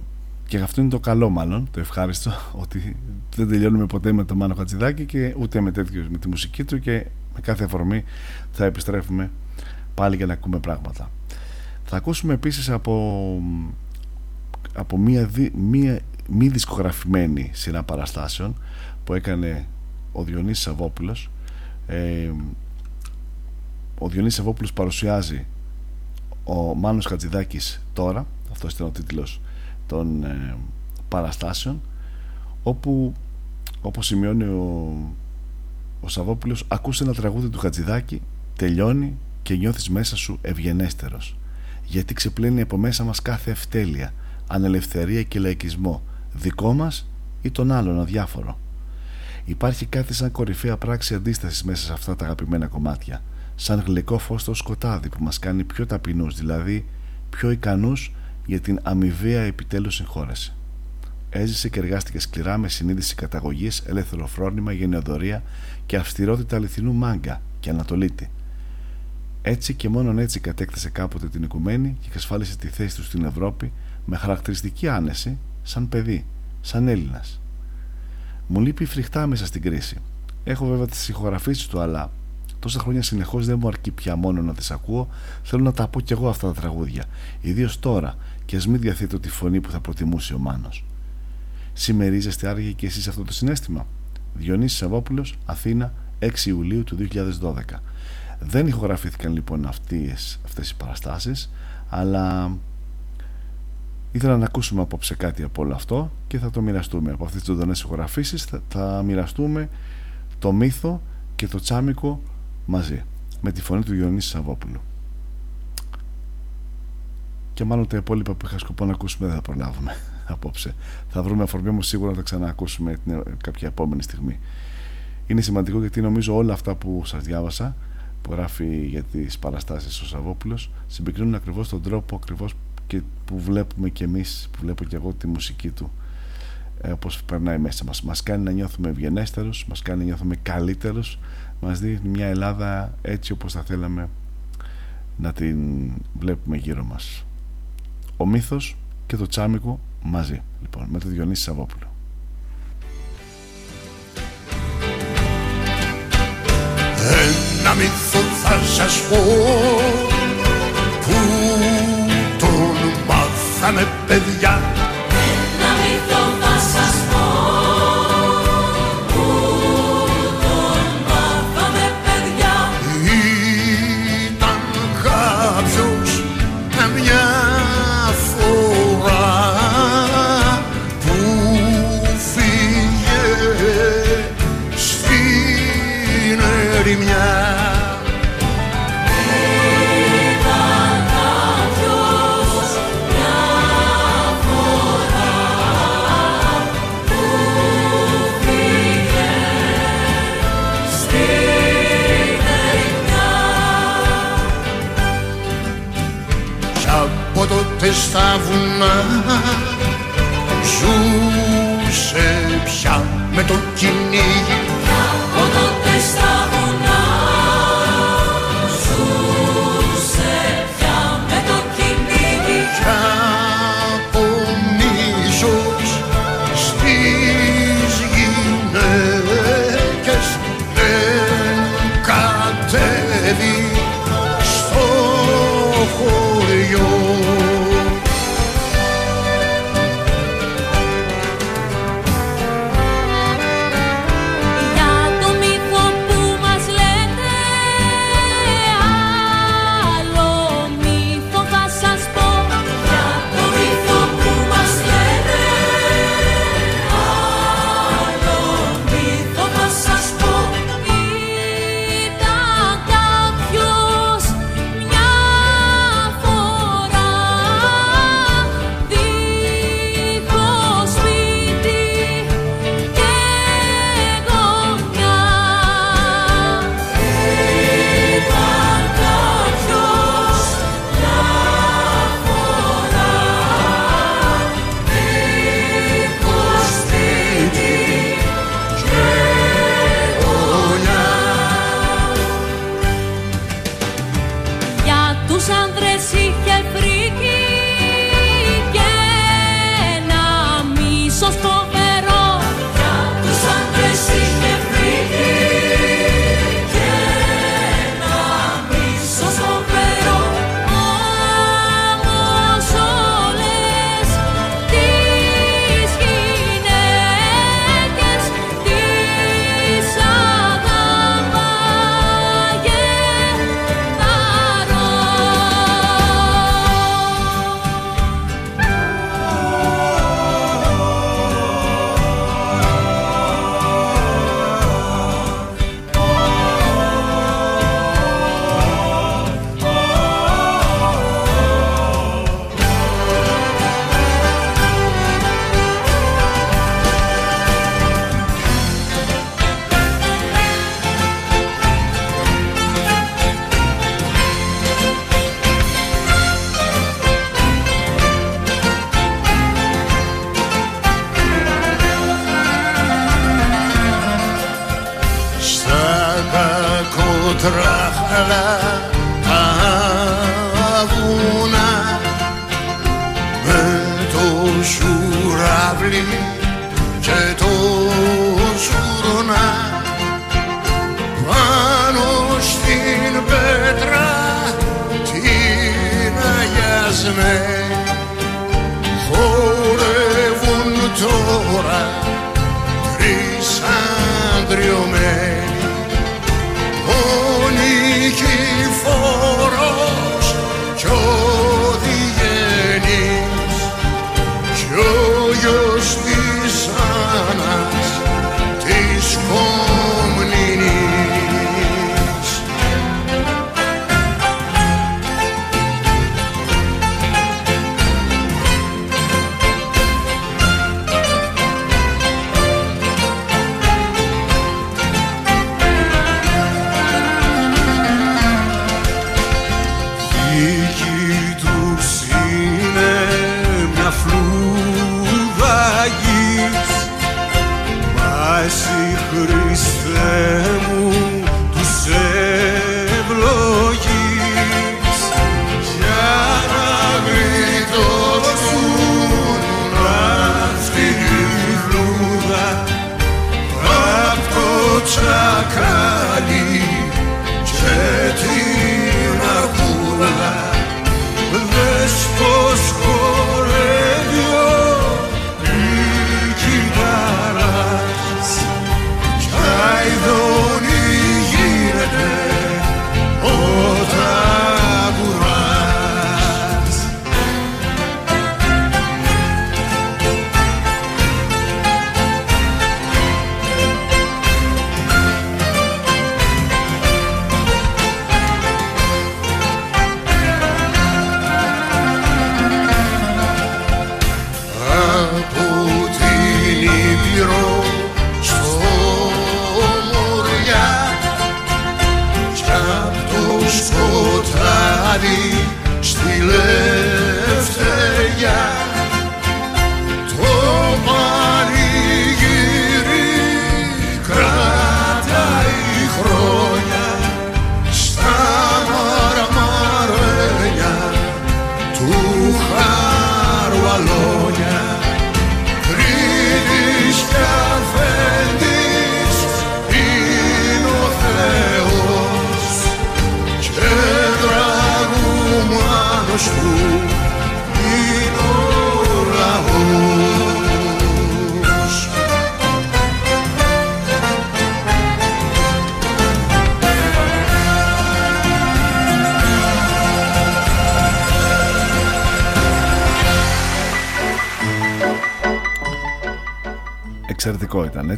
και αυτό είναι το καλό μάλλον, το ευχάριστο, ότι δεν τελειώνουμε ποτέ με τον Μάνο Χατζηδάκη και ούτε με τέτοιο με τη μουσική του και με κάθε αφορμή θα επιστρέφουμε πάλι για να ακούμε πράγματα. Θα ακούσουμε επίσης από, από μία, μία μη δισκογραφημένη σειρά παραστάσεων που έκανε ο Διονύσης Σαββόπουλος ε, ο Διονύσης Σαββόπουλος παρουσιάζει ο Μάνος Χατζηδάκης τώρα αυτό ήταν ο τίτλος των ε, παραστάσεων όπου όπως σημειώνει ο, ο Σαββόπουλος ακούσε ένα τραγούδι του Χατζηδάκη τελειώνει και νιώθεις μέσα σου ευγενέστερος γιατί ξεπλένει από μέσα μας κάθε ευτέλεια, ανελευθερία και λαϊκισμό, δικό μας ή τον άλλον αδιάφορο. Υπάρχει κάτι σαν κορυφαία πράξη αντίστασης μέσα σε αυτά τα αγαπημένα κομμάτια. Σαν γλυκό φως στο σκοτάδι που μας κάνει πιο ταπεινούς, δηλαδή πιο ικανούς για την αμοιβαία επιτέλους συγχώρεση. Έζησε και εργάστηκε σκληρά με συνείδηση καταγωγής, ελεύθερο φρόνημα, γενεοδορία και αυστηρότητα αληθινού μάγκα και ανατολίτη. Έτσι και μόνον έτσι κατέκτησε κάποτε την οικουμένη και εξασφάλισε τη θέση του στην Ευρώπη με χαρακτηριστική άνεση, σαν παιδί, σαν Έλληνας. Μου λείπει φρικτά μέσα στην κρίση. Έχω βέβαια τις ηχογραφήσεις του, αλλά τόσα χρόνια συνεχώς δεν μου αρκεί πια μόνο να τις ακούω. Θέλω να τα πω κι εγώ αυτά τα τραγούδια. Ιδίως τώρα, και ας μην διαθέτω τη φωνή που θα προτιμούσε ο Μάνος. Συμμερίζεστε άραγε και εσείς αυτό το συνέστημα; Διονύσης Σαββόπουλος, Αθήνα, 6 Ιουλίου του 2012. Δεν ηχογραφήθηκαν λοιπόν αυτές, αυτές οι παραστάσεις, αλλά ήθελα να ακούσουμε απόψε κάτι από όλο αυτό και θα το μοιραστούμε. Από αυτές τις ζωντανές ηχογραφήσεις θα, θα μοιραστούμε το μύθο και το τσάμικο μαζί με τη φωνή του Διονύσης Σαββόπουλου. Και μάλλον τα υπόλοιπα που είχα σκοπό να ακούσουμε δεν θα προλάβουμε απόψε. Θα βρούμε αφορμή όμως σίγουρα να τα ξαναακούσουμε την, κάποια επόμενη στιγμή. Είναι σημαντικό γιατί νομίζω όλα αυτά που σας διάβασα που γράφει για τις παραστάσεις ο Σαββόπουλος συμπικρίνουν ακριβώς τον τρόπο ακριβώς και που βλέπουμε κι εμείς, που βλέπω κι εγώ τη μουσική του ε, όπως περνάει μέσα μας. Μας κάνει να νιώθουμε ευγενέστερους, μας κάνει να νιώθουμε καλύτερους, μας δίνει μια Ελλάδα έτσι όπως θα θέλαμε να την βλέπουμε γύρω μας. Ο μύθος και το τσάμικο μαζί λοιπόν με τον Διονύση Σαββόπουλο Ένα μύθο θα σας πω που τον μάθαμε παιδιά Ένα μύθο από τότε στα βουνά. Ζούσε πια με το κυνήγι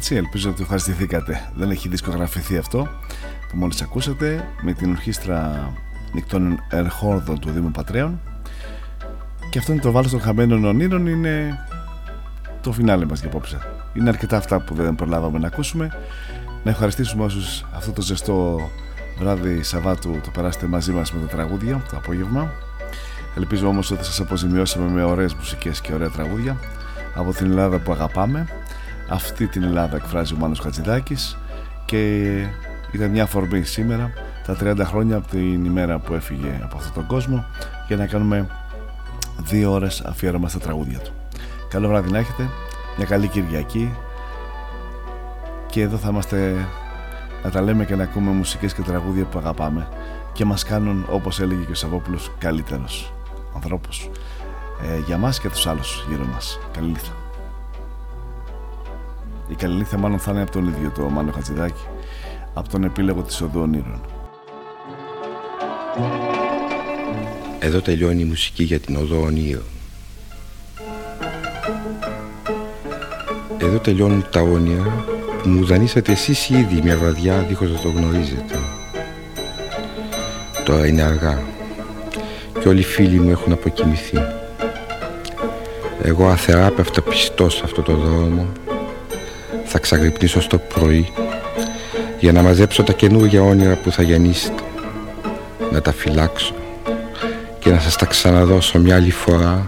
έτσι, ελπίζω ότι ευχαριστηθήκατε. Δεν έχει δισκογραφηθεί αυτό που μόλις ακούσατε με την ορχήστρα νυχτών ερχόρδων του Δήμου Πατρέων και αυτό είναι το βάλος των χαμένων ονείρων είναι το φινάλε μας για απόψε. Είναι αρκετά αυτά που δεν προλάβαμε να ακούσουμε. Να ευχαριστήσουμε όσους αυτό το ζεστό βράδυ Σαββάτου το περάσετε μαζί μας με τα τραγούδια το απόγευμα. Ελπίζω όμως ότι σας αποζημιώσαμε με ωραίες μουσικές και ωραία τραγούδια από την Ελλάδα που αγαπάμε. Αυτή την Ελλάδα εκφράζει ο Μάνος Χατζηδάκης και ήταν μια αφορμή σήμερα τα 30 χρόνια από την ημέρα που έφυγε από αυτόν τον κόσμο για να κάνουμε δύο ώρες αφιέρωμα στα τραγούδια του. Καλό βράδυ να έχετε, μια καλή Κυριακή και εδώ θα είμαστε να τα λέμε και να ακούμε μουσικές και τραγούδια που αγαπάμε και μας κάνουν όπως έλεγε και ο Σαββόπουλος καλύτερος ανθρώπους ε, για μας και τους άλλους γύρω μας. Καλή νύχτα. Η καλή νύχτα μάλλον θα είναι από τον ίδιο το Μάνο Χατζηδάκη από τον επίλογο της Οδού Ονείρων. Εδώ τελειώνει η μουσική για την Οδό Ονείρων. Εδώ τελειώνουν τα όνειρα που μου δανείσατε εσείς ήδη μια βραδιά δίχως να το γνωρίζετε. Τώρα είναι αργά και όλοι οι φίλοι μου έχουν αποκοιμηθεί. Εγώ αθεράπευτα πιστός σε αυτό το δρόμο θα ξαγρυπνήσω στο πρωί για να μαζέψω τα καινούργια όνειρα που θα γεννήσετε να τα φυλάξω και να σας τα ξαναδώσω μια άλλη φορά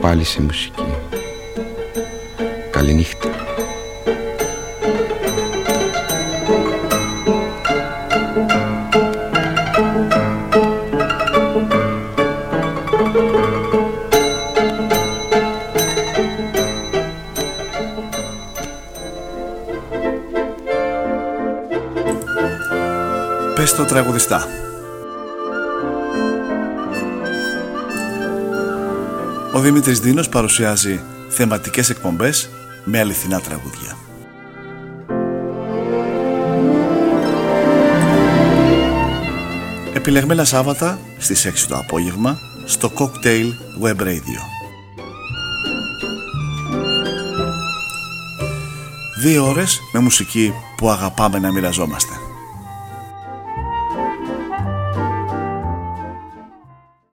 πάλι σε μουσική. Καληνύχτα. Πες το τραγουδιστά. Ο Δημήτρης Δίνος παρουσιάζει θεματικές εκπομπές με αληθινά τραγούδια. Επιλεγμένα Σάββατα στις 6 το απόγευμα στο Cocktail Web Radio. Δύο ώρες με μουσική που αγαπάμε να μοιραζόμαστε.